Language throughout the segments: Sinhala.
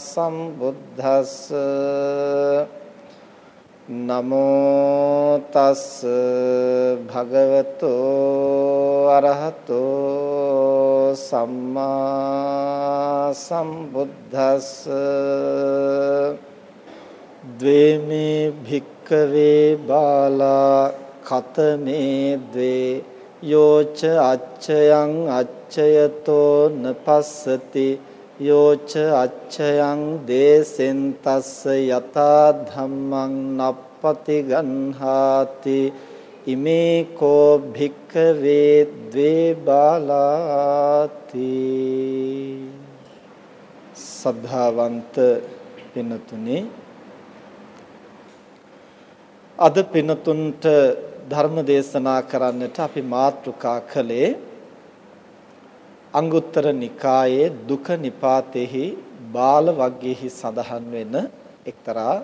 සම්බුද්දස්ස නමෝ තස් භගවතෝ අරහතෝ සම්මා සම්බුද්දස්ස ද්වේමේ භික්කවේ බාලා කතමේ ද්වේ යෝච අච්චයන් අච්චයතෝ නපස්සති යෝච අච්චයන් දේසෙන් තස්ස යතා ධම්මං නප්පති ගන්හාති ඉමේ කෝ භික්ඛවේ ද්වේ බාලාති. සද්ධාවන්ත පිනතුනේ අද පිනතුන්ට ධර්ම දේශනා කරන්නට අපි මාතෘකා කළේ අංගුත්තර නිකායේ දුක නිපාතෙහි බාල වග්ගෙහි සඳහන් වෙන එක්තරා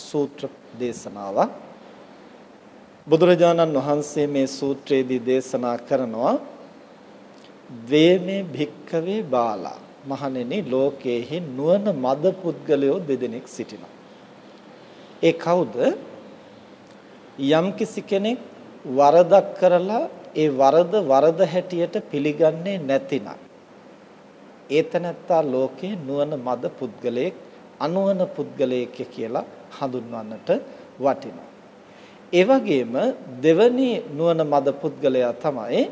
සූත්‍ර දේශනාවක්. බුදුරජාණන් වහන්සේ මේ සූත්‍රයේදී දේශනා කරනවා ද්වේමේ භික්ඛවේ බාලා මහණෙනි ලෝකයේහි නුවණ මද පුද්ගලයෝ දෙදෙනෙක් සිටිනවා. ඒ කවුද? යම්කිසි කෙනෙක් වරදක් කරලා ඒ වරද වරද හැටියට පිළිගන්නේ නැතිනම් ඒතනත්තා ලෝකේ නුවණ මද පුද්ගලයෙක් අනුවන පුද්ගලයෙක් කියලා හඳුන්වන්නට වටිනවා. ඒ වගේම දෙවනි නුවණ මද පුද්ගලයා තමයි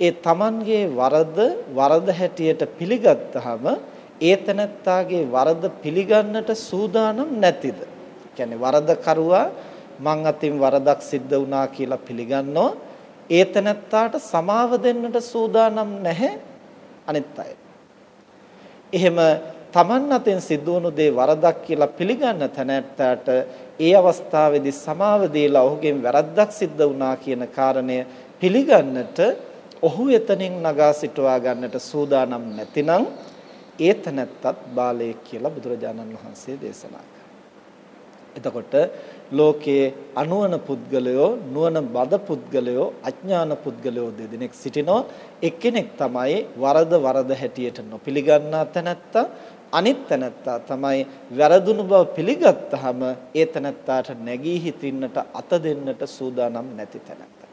ඒ Tamanගේ වරද වරද හැටියට පිළිගත්තාම ඒතනත්තාගේ වරද පිළිගන්නට සූදානම් නැතිද? කියන්නේ වරද කරුවා මං අතින් වරදක් සිද්ධ වුණා කියලා පිළිගන්නෝ ඒතනත්තාට සමාව දෙන්නට සූදානම් නැහැ අනිත් අය. එහෙම Taman අතෙන් සිද්ධ වුණු දේ වරදක් කියලා පිළිගන්න තැනැත්තාට ඒ අවස්ථාවේදී සමාව දීලා ඔහුගෙන් වැරද්දක් සිද්ධ වුණා කියන කාරණය පිළිගන්නට ඔහු එතනින් නගා සිටවා ගන්නට සූදානම් නැතිනම් ඒතනත්තත් බාලයෙක් කියලා බුදුරජාණන් වහන්සේ දේශනා එතකොට ලෝකයේ අනුවන පුද්ගලයෝ නුවණ බද පුද්ගලයෝ අඥාන පුද්ගලයෝ දෙදෙනෙක් සිටිනවා. එක්කෙනෙක් තමයි වරද වරද හැටියට නොපිළිගන්නා තැනැත්තා. අනිත් තැනැත්තා තමයි වැරදුණු බව පිළිගත්තාම ඒ තැනැත්තාට නැගී හිටින්නට අත දෙන්නට සූදානම් නැති තැනැත්තා.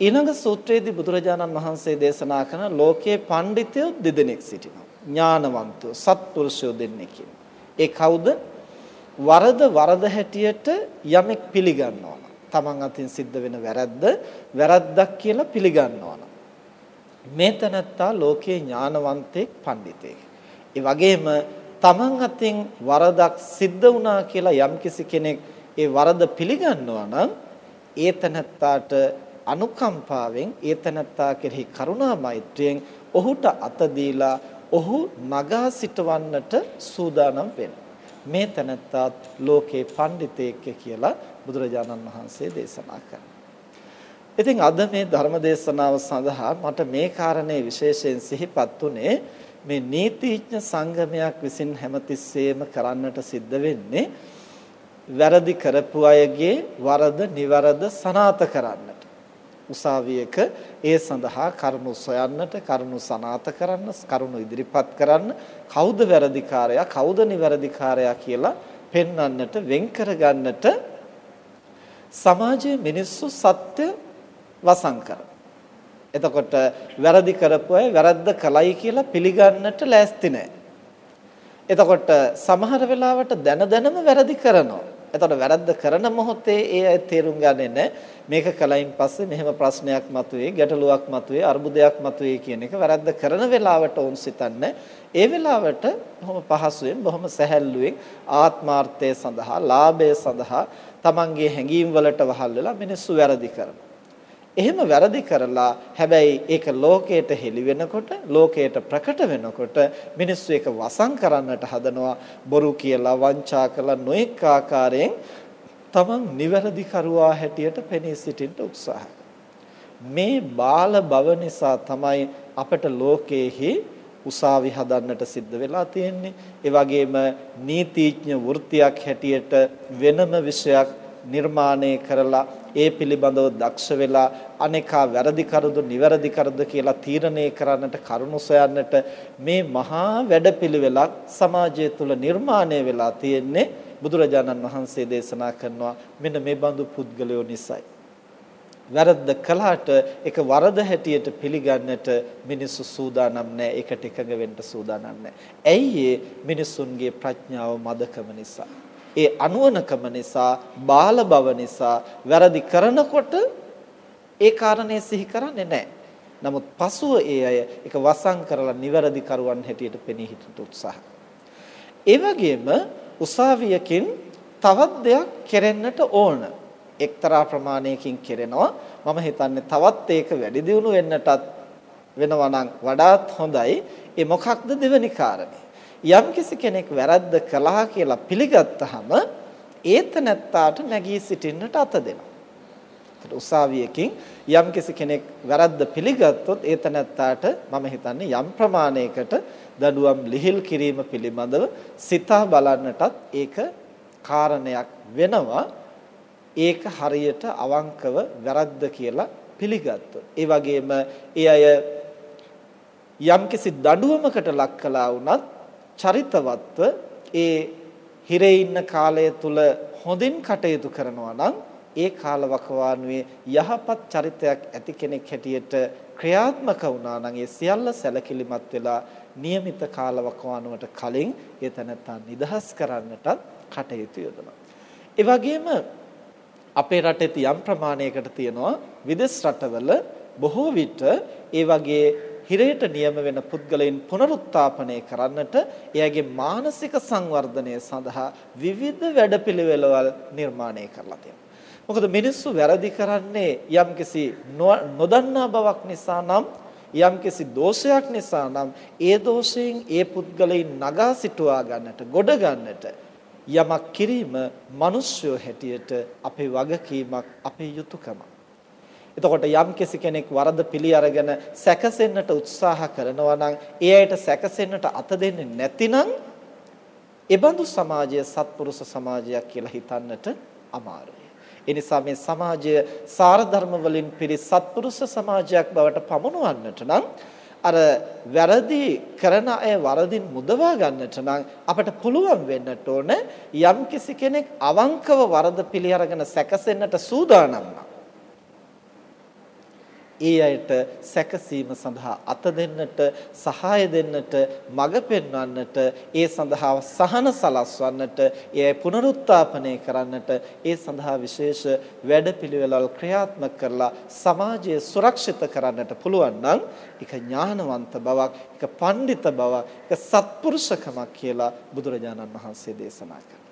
ඊළඟ සූත්‍රයේදී බුදුරජාණන් වහන්සේ දේශනා කරන ලෝකයේ පඬිතයෝ දෙදෙනෙක් සිටිනවා. ඥානවන්තයෝ සත්පුරුෂයෝ දෙන්නෙක් ඒ කවුද? වරද වරද හැටියට යමෙක් පිළිගන්නවා නම් තමන් අතින් සිද්ධ වෙන වැරද්ද වැරද්දක් කියලා පිළිගන්නවා නම් මේ තනත්තා ලෝකේ ඥානවන්තෙක් පඬිතෙක්. ඒ වගේම තමන් අතින් වරදක් සිද්ධ වුණා කියලා යම්කිසි කෙනෙක් ඒ වරද පිළිගන්නවා නම් ඒ තනත්තාට අනුකම්පාවෙන් ඒ තනත්තා කෙරෙහි කරුණා මෛත්‍රියෙන් ඔහුට අත දීලා ඔහු නගා සිටවන්නට සූදානම් වෙනවා. මේ තනත්තාත් ලෝකේ පඬිතෙක් කියලා බුදුරජාණන් වහන්සේ දේශනා කරනවා. ඉතින් අද මේ ධර්ම දේශනාව සඳහා මට මේ කාරණේ විශේෂයෙන් සිහිපත් උනේ මේ නීතිඥ සංගමයක් විසින් හැමතිස්සෙම කරන්නට සිද්ධ වෙන්නේ වැරදි කරපු අයගේ වරද නිවැරද සනාත කරන්නට උසාවියක ඒ සඳහා කරුණු සොයන්නට කරුණු සනාත කරන්න කරුණු ඉදිරිපත් කරන්න කවුද වැරදිකාරයා කවුද නිවැරදිකාරයා කියලා පෙන්වන්නට වෙන් කරගන්නට සමාජයේ මිනිස්සු සත්‍ය වසන් කරනවා එතකොට වැරදි කරපු අය වැරද්ද කළයි කියලා පිළිගන්නට ලෑස්ති නැහැ. එතකොට සමහර වෙලාවට දැන දැනම වැරදි කරනවා. එතකොට වැරද්ද කරන මොහොතේ ඒ අය තේරුම් ගන්නේ නැහැ. මේක කලයින් පස්සේ මෙහෙම ප්‍රශ්නයක් මතුවේ, ගැටලුවක් මතුවේ, අර්බුදයක් මතුවේ කියන එක වැරද්ද කරන වෙලාවට උන් සිතන්නේ. ඒ වෙලාවට බොහොම පහසුවෙන්, බොහොම සැහැල්ලුවෙන් ආත්මාර්ථය සඳහා, ලාභය සඳහා තමන්ගේ හැඟීම් වලට වහල් වෙලා මිනිස්සු වැරදි කරනවා. එහෙම වැරදි කරලා හැබැයි ඒක ලෝකයට හෙළි වෙනකොට ලෝකයට ප්‍රකට වෙනකොට මිනිස්සු ඒක වසන් කරන්නට හදනවා බොරු කියලා වංචා කළා නොඑක ආකාරයෙන් තමන් නිවැරදි කරුවා හැටියට පෙනී සිටින්න උත්සාහ මේ බාල බව නිසා තමයි අපට ලෝකයේහි උසාවි හදන්නට සිද්ධ වෙලා තියෙන්නේ. ඒ වගේම නීතිඥ වෘත්තියක් හැටියට වෙනම විෂයක් නිර්මාණය කරලා ඒ පිළිබඳව දක්ෂ වෙලා අනේකා වැරදි කරදු නිවැරදි කරදු කියලා තීරණය කරන්නට කරුණු සොයන්නට මේ මහා වැඩපිළිවෙලක් සමාජය තුළ නිර්මාණය වෙලා තියෙන්නේ බුදුරජාණන් වහන්සේ දේශනා කරනවා මෙන්න මේ බඳු පුද්ගලයෝ නිසායි වැරද්ද කළාට ඒක වරද හැටියට පිළිගන්නට මිනිස්සු සූදානම් නැහැ ඒකට එකඟ වෙන්න සූදානම් නැහැ. ඇයි මිනිසුන්ගේ ප්‍රඥාව මදකම නිසා. ඒ අනුවණකම නිසා බාල බව නිසා වැරදි කරනකොට ඒ කාරණේ සිහි කරන්නේ නැහැ. නමුත් පසුව ඒ අය ඒක වසන් කරලා නිවැරදි කරුවන් හැටියට පෙනී හිටට උත්සාහ. ඒ වගේම උසාවියකින් තවත් දෙයක් කෙරෙන්නට ඕන. එක්තරා ප්‍රමාණයකින් කෙරෙනවා. මම හිතන්නේ තවත් ඒක වැඩි දියුණු වෙන්නටත් වෙනවා නම් වඩාත් හොඳයි. ඒ මොකක්ද දෙවෙනි කාරණේ? යම්කිසි කෙනෙක් වැරද්ද කළා කියලා පිළිගත්තාම ඒත නැත්තාට නැගී සිටින්නට අත දෙනවා. ඒත් උසාවියකින් යම්කිසි කෙනෙක් වැරද්ද පිළිගත්තොත් ඒත නැත්තාට මම හිතන්නේ යම් ප්‍රමාණයකට දඩුවම් ලිහිල් කිරීම පිළිබඳව සිතා බලන්නටත් ඒක කාරණයක් වෙනවා. ඒක හරියට අවංකව වැරද්ද කියලා පිළිගත්තොත්. ඒ වගේම ඒ අය යම්කිසි දඬුවමකට ලක් කළා වුණත් චරිතවත්ව ඒ හිරේ ඉන්න කාලය තුල හොඳින් කටයුතු කරනවා නම් ඒ කාලවකවානුවේ යහපත් චරිතයක් ඇති කෙනෙක් හැටියට ක්‍රියාත්මක වුණා නම් ඒ සියල්ල සැලකිලිමත් වෙලා નિયમિત කාලවකවානුවට කලින් ඒ තැනත්තා නිදහස් කරන්නටත් කටයුතු යොදනවා. ඒ වගේම අපේ රටේ යම් ප්‍රමාණයකට තියෙනවා විදේශ රටවල බොහෝ විට ඒ වගේ හිරේට නියම වෙන පුද්ගලයන් පුනරුත්ථාපනය කරන්නට එයාගේ මානසික සංවර්ධනය සඳහා විවිධ වැඩපිළිවෙළවල් නිර්මාණය කරලා තියෙනවා. මොකද මිනිස්සු වැරදි කරන්නේ යම්කිසි නොදන්නා බවක් නිසා නම් යම්කිසි දෝෂයක් නිසා නම් ඒ දෝෂයෙන් ඒ පුද්ගලයන් නගා සිටුවා ගන්නට ගොඩ ගන්නට යමක් කිරීම මිනිස්යෝ හැටියට අපේ වගකීමක් අපේ යුතුයකමක් එතකොට යම් කෙනෙක් වරද පිළි අරගෙන සැකසෙන්නට උත්සාහ කරනවා නම් ඒ අයට සැකසෙන්නට අත දෙන්නේ නැතිනම් ඒබඳු සමාජය සත්පුරුෂ සමාජයක් කියලා හිතන්නට අමාරුයි. ඒ නිසා මේ සමාජය සාරධර්ම වලින් පිරි සත්පුරුෂ සමාජයක් බවට පමුණුවන්නට නම් අර වැරදි කරන අය වරදින් මුදවා ගන්නට නම් අපට පුළුවන් වෙන්නට ඕන යම් කෙනෙක් අවංකව වරද පිළි අරගෙන සැකසෙන්නට සූදානම් නම් ඒ අයට සැකසීම සඳහා අත දෙන්නට සහාය දෙන්නට මඟ පෙන්වන්නට ඒ සඳහා සහන සලස්වන්නට ඒ පුනරුත්ථාපනය කරන්නට ඒ සඳහා විශේෂ වැඩපිළිවෙළල් ක්‍රියාත්මක කරලා සමාජය සුරක්ෂිත කරන්නට පුළුවන් නම් ඒක ඥානවන්ත බවක් ඒක පඬිත බවක් ඒක සත්පුරුෂකමක් කියලා බුදුරජාණන් වහන්සේ දේශනා කරනවා.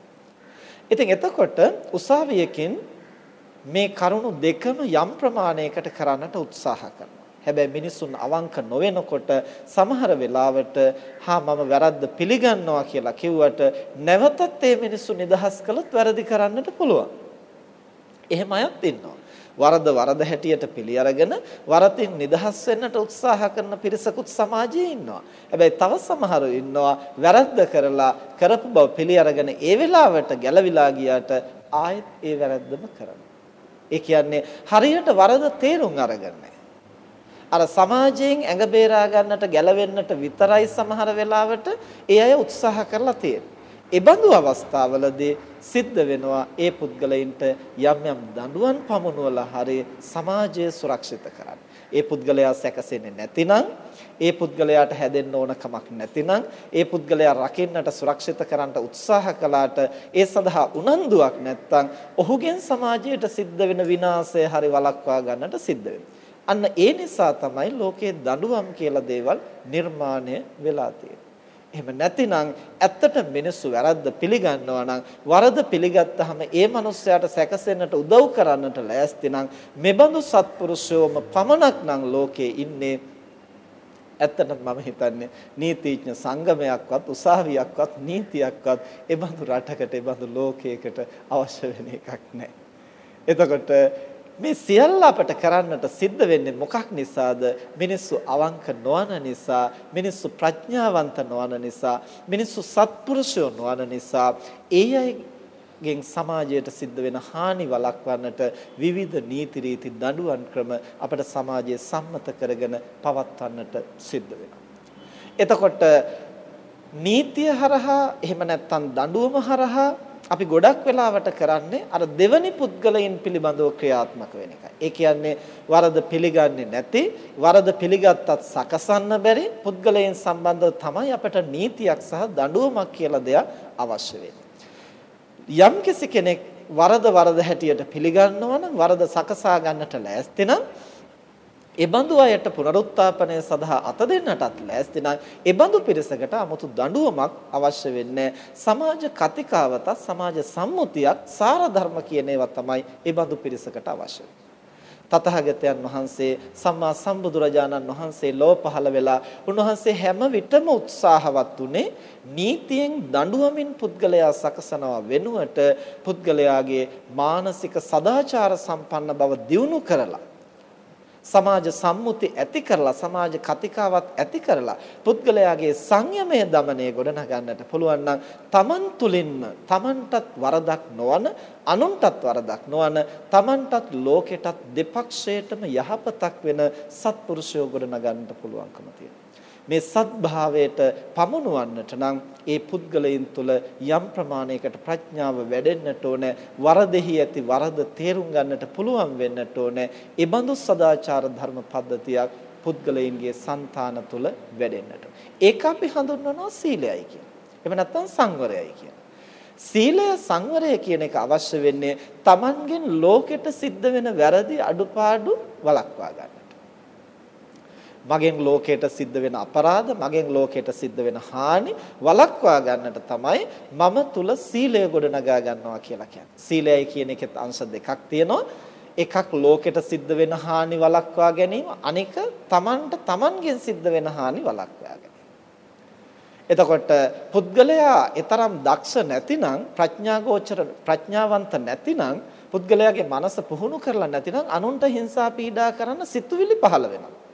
ඉතින් එතකොට උසාවියකින් මේ කරුණු දෙකම යම් ප්‍රමාණයකට කරන්නට උත්සාහ කරනවා. හැබැයි මිනිසුන් අවංක නොවෙනකොට සමහර වෙලාවට හා මම වැරද්ද පිළිගන්නවා කියලා කිව්වට නැවතත් ඒ මිනිස්සු නිදහස් කළොත් වැරදි කරන්නට පුළුවන්. එහෙම අයත් ඉන්නවා. වරද වරද හැටියට පිළි අරගෙන වරතින් නිදහස් වෙන්නට උත්සාහ කරන පිරිසකුත් සමාජයේ ඉන්නවා. හැබැයි තව සමහරු ඉන්නවා වැරද්ද කරලා කරපු බව පිළි අරගෙන ඒ වෙලාවට ගැලවිලා ගියාට ආයෙත් ඒ වැරද්දම කරනවා. ඒ කියන්නේ හරියට වරද තේරුම් අරගෙන අර සමාජයෙන් ඇඟ බේරා ගන්නට ගැලවෙන්නට විතරයි සමහර වෙලාවට ඒ අය උත්සාහ කරලා තියෙන්නේ. ඒබඳු අවස්ථාවලදී සිද්ධ වෙනවා ඒ පුද්ගලයින්ට යම් යම් දඬුවම් පමුණුවලා හරි සමාජය සුරක්ෂිත කරන්න. ඒ පුද්ගලයා සැකසෙන්නේ නැතිනම් ඒ පුද්ගලයාට හැදෙන්න ඕන කමක් නැතිනම් ඒ පුද්ගලයා රකින්නට සුරක්ෂිත කරන්නට උත්සාහ කළාට ඒ සඳහා උනන්දුවක් නැත්නම් ඔහුගෙන් සමාජයට සිද්ධ වෙන විනාශය හරි වළක්වා ගන්නට සිද්ධ අන්න ඒ නිසා තමයි ලෝකයේ දඬුවම් කියලා දේවල් නිර්මාණය වෙලා තියෙන්නේ. එහෙම නැතිනම් ඇත්තට මිනිස්සු වැරද්ද පිළිගන්නවා නම් වරද පිළිගත්තාම ඒ මනුස්සයාට සැකසෙන්නට උදව් කරන්නට ලෑස්ති නම් මෙබඳු සත්පුරුෂයෝම පමණක් නම් ලෝකේ ඉන්නේ ඇත්තටම මම හිතන්නේ නීතිඥ සංගමයක්වත් උසාවියක්වත් නීතියක්වත් ඒ බඳු රටකට ඒ බඳු ලෝකයකට අවශ්‍ය වෙන එකක් නැහැ. එතකොට මේ සියල්ල අපට කරන්නට සිද්ධ වෙන්නේ මොකක් නිසාද? මිනිස්සු අවංක නොවන නිසා, මිනිස්සු ප්‍රඥාවන්ත නොවන නිසා, මිනිස්සු සත්පුරුෂයෝ නොවන නිසා, ඒ අයගෙන් සමාජයට සිද්ධ වෙන හානි වළක්වන්නට විවිධ නීති රීති දඬුවම් ක්‍රම අපට සමාජයේ සම්මත කරගෙන පවත්වන්නට සිද්ධ වෙනවා. එතකොට නීතිය හරහා එහෙම නැත්නම් දඬුවම හරහා අපි ගොඩක් වෙලාවට කරන්නේ අර දෙවනි පුද්ගලයන් පිළිබඳව ක්‍රියාත්මක වෙන එකයි. ඒ කියන්නේ වරද පිළිගන්නේ නැති වරද පිළිගත්තත් සකසන්න බැරි පුද්ගලයන් සම්බන්ධව තමයි අපට නීතියක් සහ දඬුවමක් කියලා දෙයක් අවශ්‍ය වෙන්නේ. යම් කෙනෙක් වරද වරද හැටියට පිළිගන්නවා නම් වරද සකසා ගන්නට ලෑස්ති නම් එබඳු අයට පුනරුත්ථාපනය සඳහා අත දෙන්නටත් ලෑස්ති නම් එබඳු පිරිසකට 아무තු දඬුවමක් අවශ්‍ය වෙන්නේ සමාජ කතිකාවත සමාජ සම්මුතියක් සාර ධර්ම කියන ඒවා තමයි එබඳු පිරිසකට අවශ්‍ය. තතහගතයන් වහන්සේ සම්මා සම්බුදුරජාණන් වහන්සේ ලෝ පහළ වෙලා උන්වහන්සේ හැම විටම උත්සාහවත් උනේ නීතියෙන් දඬුවමින් පුද්ගලයා සකසනවා වෙනුවට පුද්ගලයාගේ මානසික සදාචාර සම්පන්න බව දියුණු කරලා. සමාජ සම්මුති ඇති කරලා සමාජ කතිකාවත් ඇති කරලා පුද්ගලයාගේ සංයමය দমনය ගොඩනගන්නට පුළුවන් නම් තමන් තුලින්ම තමන්ටත් වරදක් නොවන අනුන්ටත් වරදක් නොවන තමන්ටත් ලෝකෙටත් දෙපක්ෂයටම යහපතක් වෙන සත්පුරුෂයෝ ගොඩනගන්නට පුළුවන්කම තියෙනවා. මේ සත්භාවයට පමුණුවන්නට නම් ඒ පුද්ගලයන් තුළ යම් ප්‍රමාණයකට ප්‍රඥාව වැඩෙන්නට ඕන වරදෙහි ඇති වරද තේරුම් ගන්නට පුළුවන් වෙන්නට ඕන ඒ බඳු සදාචාර ධර්ම පද්ධතියක් පුද්ගලයන්ගේ సంతාන තුළ වැඩෙන්නට ඒක අපි හඳුන්වනවා සීලයයි කියන. එහෙම නැත්නම් සංවරයයි කියන. සීලය සංවරය කියන එක අවශ්‍ය වෙන්නේ Tamangen ලෝකෙට සිද්ධ වෙන වැරදි අඩුපාඩු වළක්වා ගන්න. මගෙන් ලෝකයට සිද්ධ වෙන අපරාධ මගෙන් ලෝකයට සිද්ධ වෙන හානි වළක්වා ගන්නට තමයි මම තුල සීලය ගොඩනගා ගන්නවා කියලා කියන්නේ. සීලයයි කියන එකෙත් අංශ දෙකක් තියෙනවා. එකක් ලෝකෙට සිද්ධ වෙන හානි වළක්වා ගැනීම අනික Tamanට Tamanගෙන් සිද්ධ වෙන හානි වළක්වා ගැනීම. එතකොට පුද්ගලයා ඊතරම් දක්ෂ නැතිනම් ප්‍රඥාගෝචර ප්‍රඥාවන්ත නැතිනම් පුද්ගලයාගේ මනස පුහුණු කරලා නැතිනම් අනුන්ට හිංසා පීඩා කරන්න සිතුවිලි පහළ වෙනවා.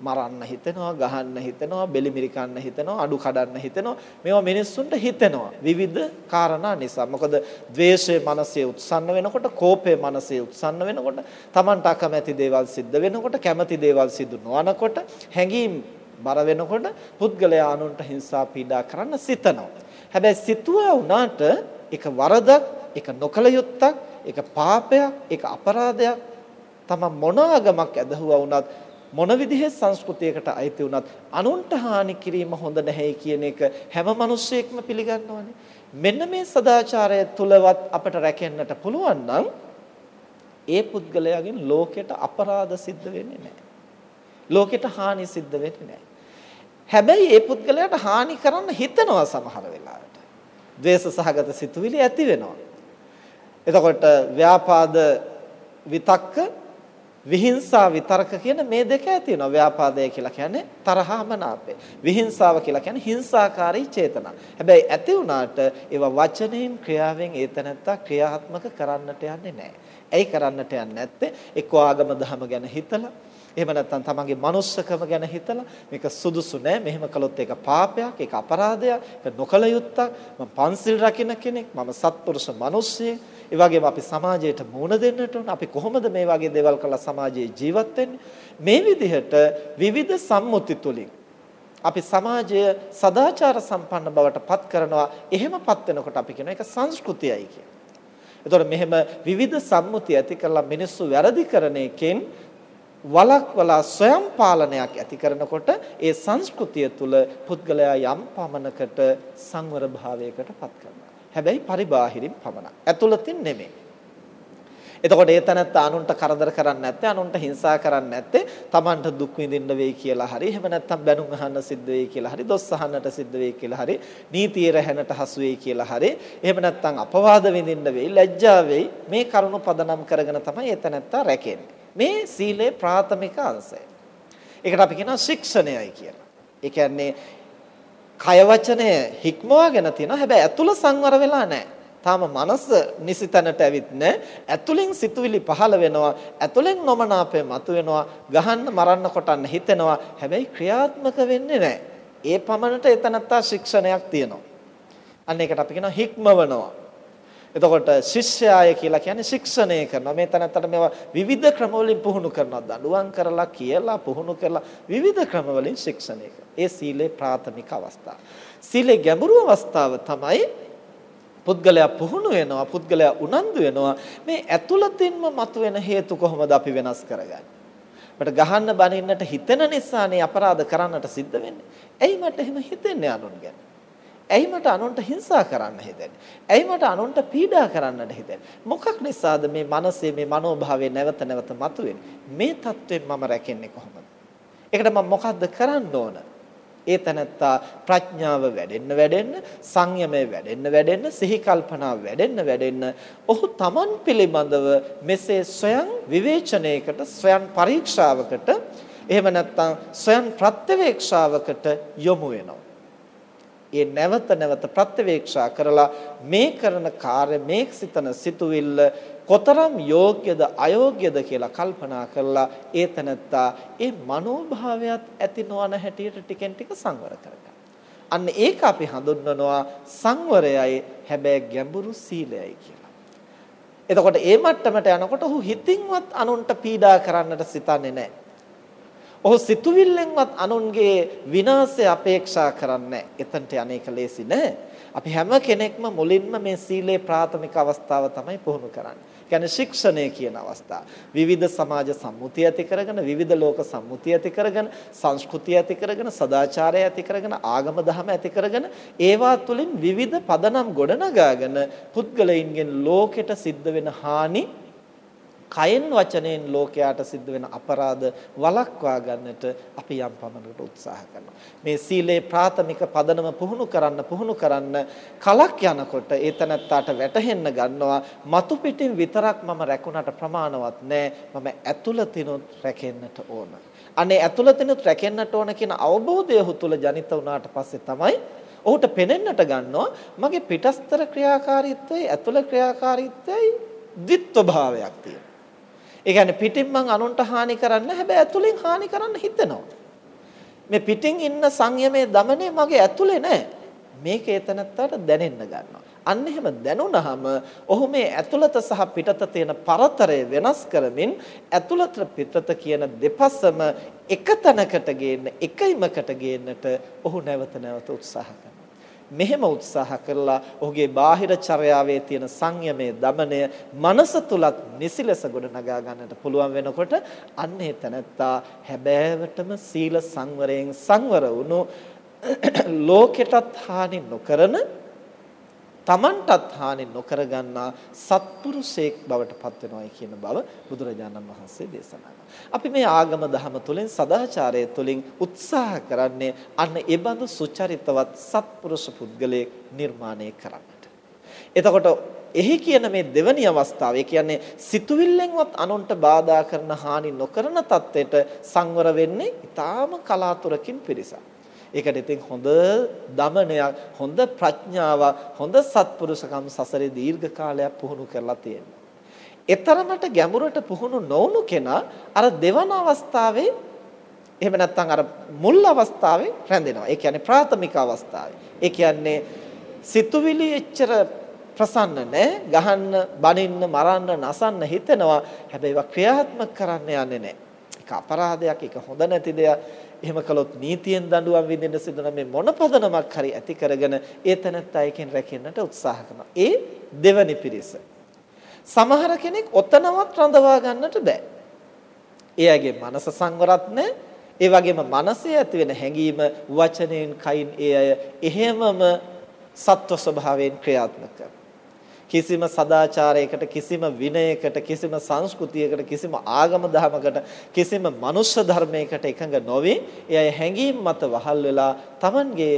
මරන්න හිතෙනවා, ගහන්න හිතෙනවා, බෙලිමිරි කන්න හිතෙනවා, අඩු කඩන්න හිතෙනවා. මේවා මිනිස්සුන්ට හිතෙනවා විවිධ කාරණා නිසා. මොකද ද්වේෂය මනසේ උත්සන්න වෙනකොට, කෝපය මනසේ උත්සන්න වෙනකොට, Tamanට අකමැති දේවල් සිද්ධ වෙනකොට, කැමති දේවල් සිදු නොවනකොට, හැඟීම් බර වෙනකොට පුද්ගලයා අනුන්ට හිංසා පීඩා කරන්න සිතනවා. හැබැයි සිතුවා වුණාට ඒක වරදක්, ඒක නොකල යුත්තක්, ඒක පාපයක්, ඒක අපරාධයක්. තම මොන ආගමක් ඇදහුවා වුණත් මොන විදිහේ සංස්කෘතියකට අයිති වුණත් අනුන්ට හානි කිරීම හොඳ නැහැ කියන එක හැම මිනිස්සෙක්ම පිළිගන්නවනේ. මෙන්න මේ සදාචාරය තුලවත් අපට රැකෙන්නට පුළුවන් නම් ඒ පුද්ගලයාගෙන් ලෝකෙට අපරාධ සිද්ධ වෙන්නේ නැහැ. ලෝකෙට හානි සිද්ධ වෙන්නේ නැහැ. හැබැයි ඒ පුද්ගලයාට හානි කරන්න හිතනවා සමහර වෙලාවට. ද්වේෂ සහගත සිතුවිලි ඇති වෙනවා. එතකොට ව්‍යාපාද විතක්ක විහිංසා විතරක කියන මේ දෙක ඇති වෙනවා. ව්‍යාපාදය කියලා කියන්නේ තරහමනාපය. විහිංසාව කියලා කියන්නේ හිංසාකාරී චේතනා. හැබැයි ඇති වුණාට ඒවා වචනයෙන් ක්‍රියාවෙන් ඒතනත්තා ක්‍රියාත්මක කරන්නට යන්නේ නැහැ. ඇයි කරන්නට යන්නේ නැත්තේ? එක්ක ආගම දහම ගැන හිතලා එහෙම නැත්නම් තමන්ගේ manussකම ගැන හිතලා මේක සුදුසු නෑ. මෙහෙම කළොත් ඒක පාපයක් ඒක අපරාධයක් ඒක නොකල යුත්තක්. මම පන්සිල් රකින්න කෙනෙක් මම සත්පුරුෂ මිනිස්සෙක්. ඒ වගේම අපි සමාජයට මුණ දෙන්නට ඕන. අපි කොහොමද මේ වගේ දේවල් කළා සමාජයේ ජීවත් වෙන්නේ? මේ විදිහට විවිධ සම්මුති තුලින් අපි සමාජය සදාචාර සම්පන්න බවට පත් කරනවා. එහෙමපත් වෙනකොට අපි කියන එක සංස්කෘතියයි කියන. එතකොට මෙහෙම විවිධ සම්මුති ඇති කරලා මිනිස්සු වැරදි කරන එකෙන් වලක්වලා ස්වයං පාලනයක් ඇති කරනකොට ඒ සංස්කෘතිය තුල පුද්ගලයා යම් පමණකට සංවර භාවයකට පත් කරනවා. හැබැයි පරිබාහිරින් පමණක්. ඇතුළතින් නෙමෙයි. එතකොට ඒ තැනත්ත අනුන්ට කරදර කරන්නේ නැත්තේ අනුන්ට හිංසා කරන්නේ නැත්තේ Tamanට දුක් විඳින්න වෙයි කියලා හරි එහෙම නැත්නම් බැනුම් අහන්න සිද්ධ වෙයි කියලා හරි දොස් අහන්නට සිද්ධ වෙයි කියලා හරි නීතිය රැහැනට හසු වෙයි කියලා හරි එහෙම නැත්නම් අපවාද විඳින්න වෙයි ලැජ්ජා වෙයි මේ කරුණු පදනම් කරගෙන තමයි ඒ තැනත්ත රැකෙන්නේ මේ සීලේ ප්‍රාථමික අංශය. ඒකට අපි කියනවා ශික්ෂණයයි කියලා. ඒ කියන්නේ කය වචනය හික්මවාගෙන තියෙනවා හැබැයි ඇතුළ සංවර වෙලා නැහැ. තාම මනස නිසි තැනට ඇවිත් නැහැ. ඇතුළෙන් සිතුවිලි පහළ වෙනවා. ඇතුළෙන් නොමනාපය මතුවෙනවා. ගහන්න මරන්න කොටන්න හිතෙනවා. හැබැයි ක්‍රියාත්මක වෙන්නේ නැහැ. ඒ පමණට එතනත්තා ශික්ෂණයක් තියෙනවා. අන්න ඒකට අපි කියනවා හික්මවනවා. එතකොට ශිෂ්‍යය කියලා කියන්නේ ශික්ෂණය කරනවා. මේ තැනත්තට මේවා විවිධ ක්‍රම වලින් පුහුණු කරනවා. දඬුවම් කරලා කියලා පුහුණු කරලා විවිධ ක්‍රම වලින් ශික්ෂණය කරනවා. ඒ සීලේ ප්‍රාථමික අවස්ථාව. සීලේ ගැඹුරු අවස්ථාව තමයි පුද්ගලයා පුහුණු වෙනවා පුද්ගලයා උනන්දු වෙනවා මේ ඇතුළතින්ම මතුවෙන හේතු කොහොමද අපි වෙනස් කරගන්නේ මට ගහන්න බනින්නට හිතෙන නිසානේ අපරාධ කරන්නට සිද්ධ වෙන්නේ ඇයි මට එහෙම හිතෙන්නේ අනුන් ගැන ඇයි මට අනුන්ට හිංසා කරන්න හිතෙන්නේ? ඇයි මට අනුන්ට පීඩා කරන්නට හිතෙන්නේ? මොකක් නිසාද මේ මනසේ මේ මනෝභාවය නැවත නැවත මතුවෙන්නේ? මේ தත්වෙන් මම රැකෙන්නේ කොහොමද? ඒකට මම මොකද්ද කරන්න ඕන? ඒ තැනත්තා ප්‍රඥාව වැඩෙන්න වැඩෙන්න සංයමය වැඩෙන්න වැඩෙන්න සිහි කල්පනා වැඩෙන්න වැඩෙන්න. ඔහු Taman පිළිබඳව මෙසේ ස්වයං විවේචනයකට ස්වයං පරීක්ෂාවකට එහෙම නැත්නම් ස්වයං ප්‍රත්‍යවේක්ෂාවකට යොමු වෙනවා. ඒ නැවත නැවත ප්‍රත්‍යවේක්ෂා කරලා මේ කරන කාර්ය මේ සිතන සිතුවිල්ල කොතරම් යෝග්‍යද අයෝග්‍යද කියලා කල්පනා කරලා ඒ තනත්තා ඒ මනෝභාවයත් ඇති නොවන හැටියට ටිකෙන් ටික සංවර කරගන්න. අන්න ඒක අපි හඳුන්වනවා සංවරයයි හැබැයි ගැඹුරු සීලයයි කියලා. එතකොට ඒ මට්ටමට යනකොට ඔහු හිතින්වත් අනුන්ට පීඩා කරන්නට සිතන්නේ නැහැ. ඔහු සිතුවිල්ලෙන්වත් අනුන්ගේ විනාශය අපේක්ෂා කරන්නේ එතනට යන්නේක ලේසි නෑ. අපි හැම කෙනෙක්ම මුලින්ම මේ සීලේ ප්‍රාථමික අවස්ථාව තමයි පුහුණු කරන්නේ. කියන්නේ ශික්ෂණය කියන අවස්ථාව. විවිධ සමාජ සම්මුතිය ඇති කරගෙන, විවිධ ලෝක සම්මුතිය ඇති කරගෙන, සංස්කෘතිය ඇති කරගෙන, සදාචාරය ඇති කරගෙන, ආගම දහම ඇති කරගෙන, ඒවා තුළින් විවිධ පදනම් ගොඩනගාගෙන පුද්ගලයින්ගෙන් ලෝකෙට සිද්ධ වෙන හානි කයෙන් වචනයෙන් ලෝකයට සිද්ධ වෙන අපරාධ වළක්වා ගන්නට අපි යම් පමණකට උත්සාහ කරනවා. මේ සීලේ ප්‍රාථමික පදනම පුහුණු කරන්න පුහුණු කරන්න කලක් යනකොට ඒ තනත්තාට වැටහෙන්න ගන්නවා මතු පිටින් විතරක් මම රැකුණට ප්‍රමාණවත් නෑ මම ඇතුළතිනුත් රැකෙන්නට ඕන. අනේ ඇතුළතිනුත් රැකෙන්නට ඕන කියන අවබෝධය ඔහු තුල ජනිත වුණාට පස්සේ තමයි ඔහුට පෙනෙන්නට ගන්නවා මගේ පිටස්තර ක්‍රියාකාරීත්වයේ ඇතුළ ක්‍රියාකාරීත්වයේ ද්විත්ව භාවයක් තියෙනවා. ඒ කියන්නේ පිටින් මං අනුන්ට හානි කරන්න හැබැයි ඇතුලෙන් හානි කරන්න හිතෙනවා. මේ පිටින් ඉන්න සංයමයේ দমনේ මගේ ඇතුලේ නැහැ. මේක එතනත්තට දැනෙන්න ගන්නවා. අන්න එහෙම දැනුණාම ඔහු මේ ඇතුළත සහ පිටත තියෙන පරතරය වෙනස් කරමින් ඇතුළත පිටත කියන දෙපසම එක තැනකට ගේන්න එකයිමකට ගේන්නට ඔහු නැවත නැවත උත්සාහ කරනවා. මෙහෙම උත්සාහ කරලා ඔහුගේ බාහිර චර්යාවේ තියෙන සංයමයේ দমনය මනස තුලත් නිසිලස ගොඩනගා ගන්නට පුළුවන් වෙනකොට අන්න ඒ තැනත්තා හැබෑවටම සීල සංවරයෙන් සංවර වුණු ලෝකෙටත් හානි නොකරන Tamanටත් හානි නොකර ගන්නා සත්පුරුෂයෙක් බවට පත් වෙනවායි කියන බව බුදුරජාණන් වහන්සේ දේශනා අපි මේ ආගම දහම තුලින් සදාචාරය තුලින් උත්සාහ කරන්නේ අන්න ඒ බඳු සුචරිතවත් සත්පුරුෂ පුද්ගලයෙක් නිර්මාණය කරන්නට. එතකොට එහි කියන මේ දෙවැනි අවස්ථාව, ඒ කියන්නේ සිතුවිල්ලෙන්වත් අනුන්ට බාධා කරන හානි නොකරන தത്വෙට සංවර වෙන්නේ ඊටාම කලාතුරකින් පිරිසක්. ඒකට ඉතින් හොඳ දමනයක්, හොඳ ප්‍රඥාවක්, හොඳ සත්පුරුෂකම් සසරේ දීර්ඝ කාලයක් පුහුණු කරලා තියෙනවා. එතරමට ගැඹුරට පුහුණු නොවුණු කෙනා අර දෙවන අවස්ථාවේ එහෙම නැත්නම් අර මුල් අවස්ථාවේ රැඳෙනවා. ඒ කියන්නේ ප්‍රාථමික අවස්ථාවේ. ඒ කියන්නේ සිතුවිලි එච්චර ප්‍රසන්න නෑ. ගහන්න, බනින්න, මරන්න, නසන්න හිතෙනවා. හැබැයි ඒවා ක්‍රියාත්මක කරන්න යන්නේ නෑ. ඒක අපරාධයක්, ඒක හොඳ නැති දෙයක්. එහෙම කළොත් නීතියෙන් දඬුවම් විඳින්න සිදුන මේ මොන පදනමක් හරි ඇති කරගෙන ඒ තැනත්තා එකෙන් රැකෙන්නට උත්සාහ කරනවා. ඒ දෙවනි පිරිස. සමහර කෙනෙක් ඔතනවත් රඳවා ගන්නට බෑ. එයාගේ මනස සංවරත් නැහැ. ඒ වගේම මනසේ ඇති වෙන හැඟීම වචනයෙන් කයින් ඒ අය එහෙමම සත්ව ස්වභාවයෙන් ක්‍රියාත්මක කරනවා. කිසිම සදාචාරයකට කිසිම විනයකට කිසිම සංස්කෘතියකට කිසිම ආගම දහමකට කිසිම මනුෂ්‍ය ධර්මයකට එකඟ නොවේ ඒ අය හැඟීම් මත වහල් වෙලා Tamanගේ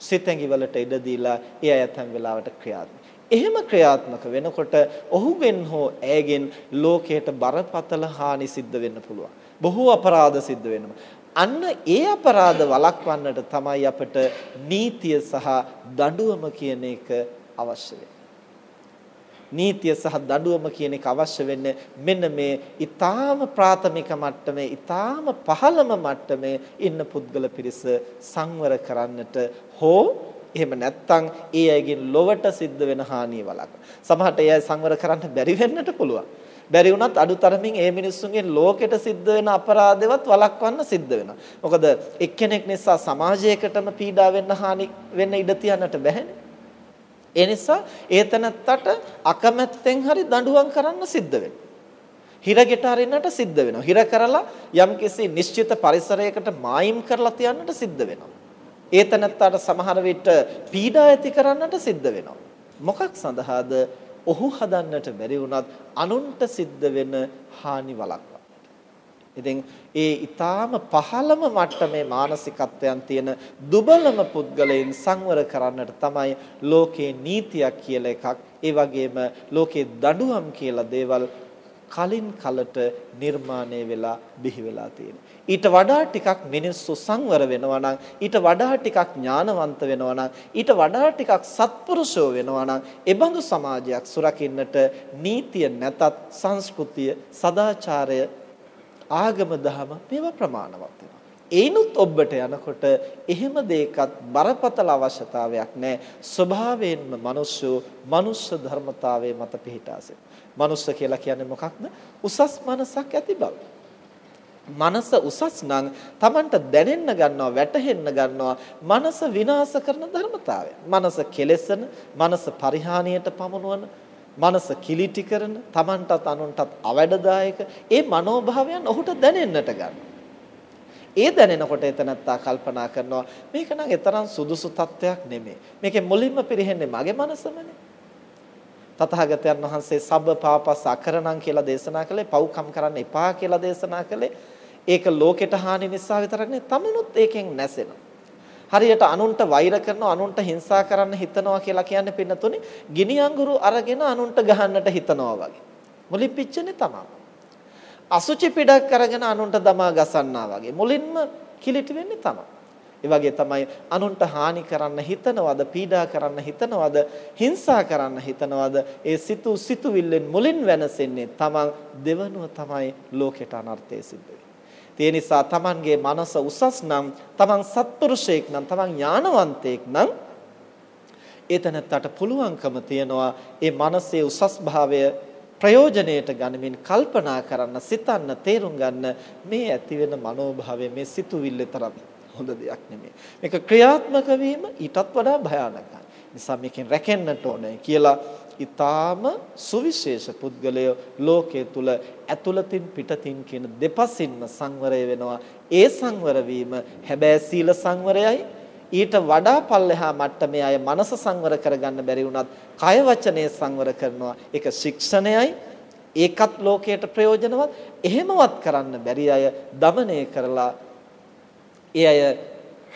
සිතැඟි වලට ඉඩ දීලා ඒ අය තම වෙලාවට ක්‍රියාත්මක එහෙම ක්‍රියාත්මක වෙනකොට ඔහුගෙන් හෝ ඇයගෙන් ලෝකයට බරපතල හානි සිද්ධ වෙන්න පුළුවන්. බොහෝ අපරාධ සිද්ධ වෙනවා. අන්න ඒ අපරාධ වළක්වන්නට තමයි අපට නීතිය සහ දඬුවම කියන එක අවශ්‍ය නීතිය සහ දඬුවම කියන එක අවශ්‍ය වෙන්නේ මෙන්න මේ ඊටාම ප්‍රාථමික මට්ටමේ ඊටාම පහළම මට්ටමේ ඉන්න පුද්ගල පිරිස සංවර කරන්නට හෝ එහෙම නැත්නම් ඒ අයගෙන් ලොවට සිද්ධ වෙන හානිය වළක්වන. සමහරට ඒ අය සංවර කරන්න බැරි වෙන්නට පුළුවන්. බැරි වුණත් අඩුතරමින් ඒ මිනිස්සුන්ගේ ලෝකෙට සිද්ධ වෙන අපරාධෙවත් වළක්වන්න සිද්ධ වෙනවා. මොකද එක්කෙනෙක් නිසා සමාජයකටම පීඩා වෙන්න හානි වෙන්න ඉඩ තියන්නට බැහැනේ. ඒ නිසා ඒතනත්තට අකමැත්තෙන් හරි දඬුවම් කරන්න සිද්ධ වෙනවා. හිරගෙට අරින්නට සිද්ධ වෙනවා. හිර කරලා යම්කිසි නිශ්චිත පරිසරයකට මායිම් කරලා තියන්නට සිද්ධ වෙනවා. ඒතනත්තට සමහර විට පීඩා ඇති කරන්නට සිද්ධ වෙනවා. මොකක් සඳහාද? ඔහු හදන්නට බැරි වුණත් අනුන්ට සිද්ධ වෙන හානි වළක්වන්නට. ඉතින් ඒ ඊටාම පහළම මට්ටමේ මානසිකත්වයන් තියෙන දුබලම පුද්ගලයන් සංවර කරන්නට තමයි ලෝකේ නීතියක් කියලා එකක් ඒ වගේම ලෝකේ දඬුවම් කියලා දේවල් කලින් කලට නිර්මාණය වෙලා බිහි වෙලා තියෙනවා. ඊට වඩා ටිකක් මිනිස්සු සංවර වෙනවා නම් ඊට වඩා ටිකක් ඥානවන්ත වෙනවා නම් ඊට වඩා ටිකක් සත්පුරුෂෝ වෙනවා නම් ඒ බඳු සමාජයක් සුරකින්නට නීතිය නැතත් සංස්කෘතිය සදාචාරය ආගම දහම මේවා ප්‍රමාණවත් වෙනවා. ඒනුත් ඔබට යනකොට එහෙම දෙයකත් බරපතල අවශ්‍යතාවයක් නැහැ. ස්වභාවයෙන්ම මිනිස්සු මනුෂ්‍ය ධර්මතාවයේ මත පිහිටා සිටිනවා. මනුස්ස කියලා කියන්නේ මොකක්ද? උසස් මනසක් ඇති බව. මනස උසස් නම් Tamanට දැනෙන්න ගන්නවා වැටහෙන්න ගන්නවා මනස විනාශ කරන ධර්මතාවය. මනස කෙලෙසන, මනස පරිහානියට පමුණවන, මනස කිලිටි කරන, Tamanටත් අනුන්ටත් අවැඩදායක ඒ මනෝභාවයන් ඔහුට දැනෙන්නට ගන්නවා. ඒ දැනෙනකොට එතනත්තා කල්පනා කරනවා මේක නම් තරම් සුදුසු තත්වයක් නෙමෙයි. මේකේ මුලින්ම පිරෙන්නේ මගේ මනසමනේ. තථාගතයන් වහන්සේ සබ්බ පාපස් අකරණම් කියලා දේශනා කළේ පව්කම් කරන්න එපා කියලා දේශනා කළේ ඒක ලෝකෙට හානි නිසා විතරක් නෙවෙයි තමනුත් ඒකෙන් නැසෙනවා හරියට අනුන්ට වෛර කරනවා අනුන්ට හිංසා කරන්න හිතනවා කියලා කියන්නේ පින්නතුනේ ගිනි අඟුරු අරගෙන අනුන්ට ගහන්නට හිතනවා වගේ. මුලින් පිච්චෙන්නේ තමයි අසුචි පිටක් අරගෙන අනුන්ට දමා ගසන්නා වගේ. මුලින්ම කිලිටි වෙන්නේ තමයි ඒ වගේ තමයි අනුන්ට හානි කරන්න හිතනවද පීඩා කරන්න හිතනවද හිංසා කරන්න හිතනවද? ඒ සිතු සිතුවිල්ලෙන් මුලින් වෙනසෙන්නේ තමන් දෙවනුව තමයි ලෝකෙට අනර්ථය සිද්ධ වෙන්නේ. නිසා තමන්ගේ මනස උසස් නම් තමන් සත්පුරුෂයෙක් නම් තමන් ඥානවන්තයෙක් නම් ඒතනත්තට පුළුවන්කම තියනවා ඒ මනසේ උසස් භාවය ප්‍රයෝජනයට ගනිමින් කල්පනා කරන්න සිතන්න තේරුම් ගන්න මේ ඇති වෙන මනෝභාවය මේ සිතුවිල්ල තරම් හොඳ දෙයක් නෙමෙයි. මේක ක්‍රියාත්මක වීම ඊටත් වඩා භයානකයි. නිසා මේකෙන් රැකෙන්නට ඕනේ කියලා ඊටාම සුවිශේෂ පුද්ගලය ලෝකයේ තුල ඇතුළතින් පිටතින් කියන දෙපසින්ම සංවරය වෙනවා. ඒ සංවර වීම හැබෑ සීල සංවරයයි. ඊට වඩා පල්ලෙහා මට්ටමේ අය මනස සංවර කරගන්න බැරි වුණත් කය වචනේ සංවර කරනවා. ඒක ශික්ෂණයයි. ඒකත් ලෝකයට ප්‍රයෝජනවත්. එහෙමවත් කරන්න බැරි අය দমনය කරලා ඒ අය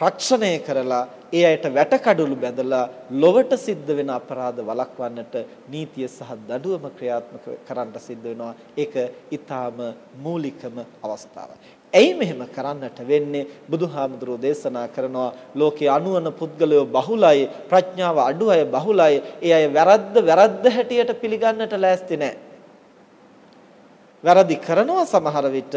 රක්ෂණය කරලා ඒ අයට වැටකඩලු බැඳලා ලොවට සිද්ධ වෙන අපරාධ වළක්වන්නට නීතිය සහ දඩුවම ක්‍රියාත්මක කරන්න සිද්ධ වෙනවා. ඒක ඊටාම මූලිකම අවස්ථාවයි. ඇයි මෙහෙම කරන්නට වෙන්නේ බුදුහාමුදුරෝ දේශනා කරනවා ලෝකේ අනුවන පුද්ගලයෝ බහුලයි ප්‍රඥාව අඩු අය බහුලයි ඒ අය වැරද්ද වැරද්ද හැටියට පිළිගන්නට ලෑස්ති නැහැ වැරදි කරනවා සමහර විට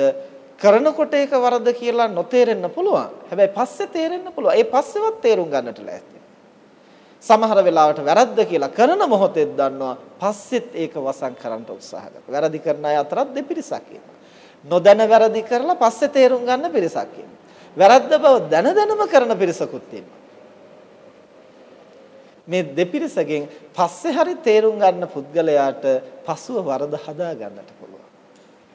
කරනකොට ඒක වරද කියලා නොතේරෙන්න පුළුවන්. හැබැයි පස්සේ තේරෙන්න පුළුවන්. ඒ පස්සෙවත් තේරුම් ගන්නට ලෑස්ති. සමහර වෙලාවට වැරද්ද කියලා කරන මොහොතේ දන්නවා පස්සෙත් ඒක වසන් කරන්න උත්සාහ කරනවා. වැරදි කරන අය අතරත් දෙපිරිසක් ඉන්නවා. නොදැන වැරදි කරලා පස්සේ තේරුම් ගන්න පිරිසක් වැරද්ද බව දැන දැනම කරන පිරිසකුත් මේ දෙපිරිසගෙන් පස්සේ හරි තේරුම් ගන්න පුද්ගලයාට පසුව වරද හදා ගන්නට පුළුවන්.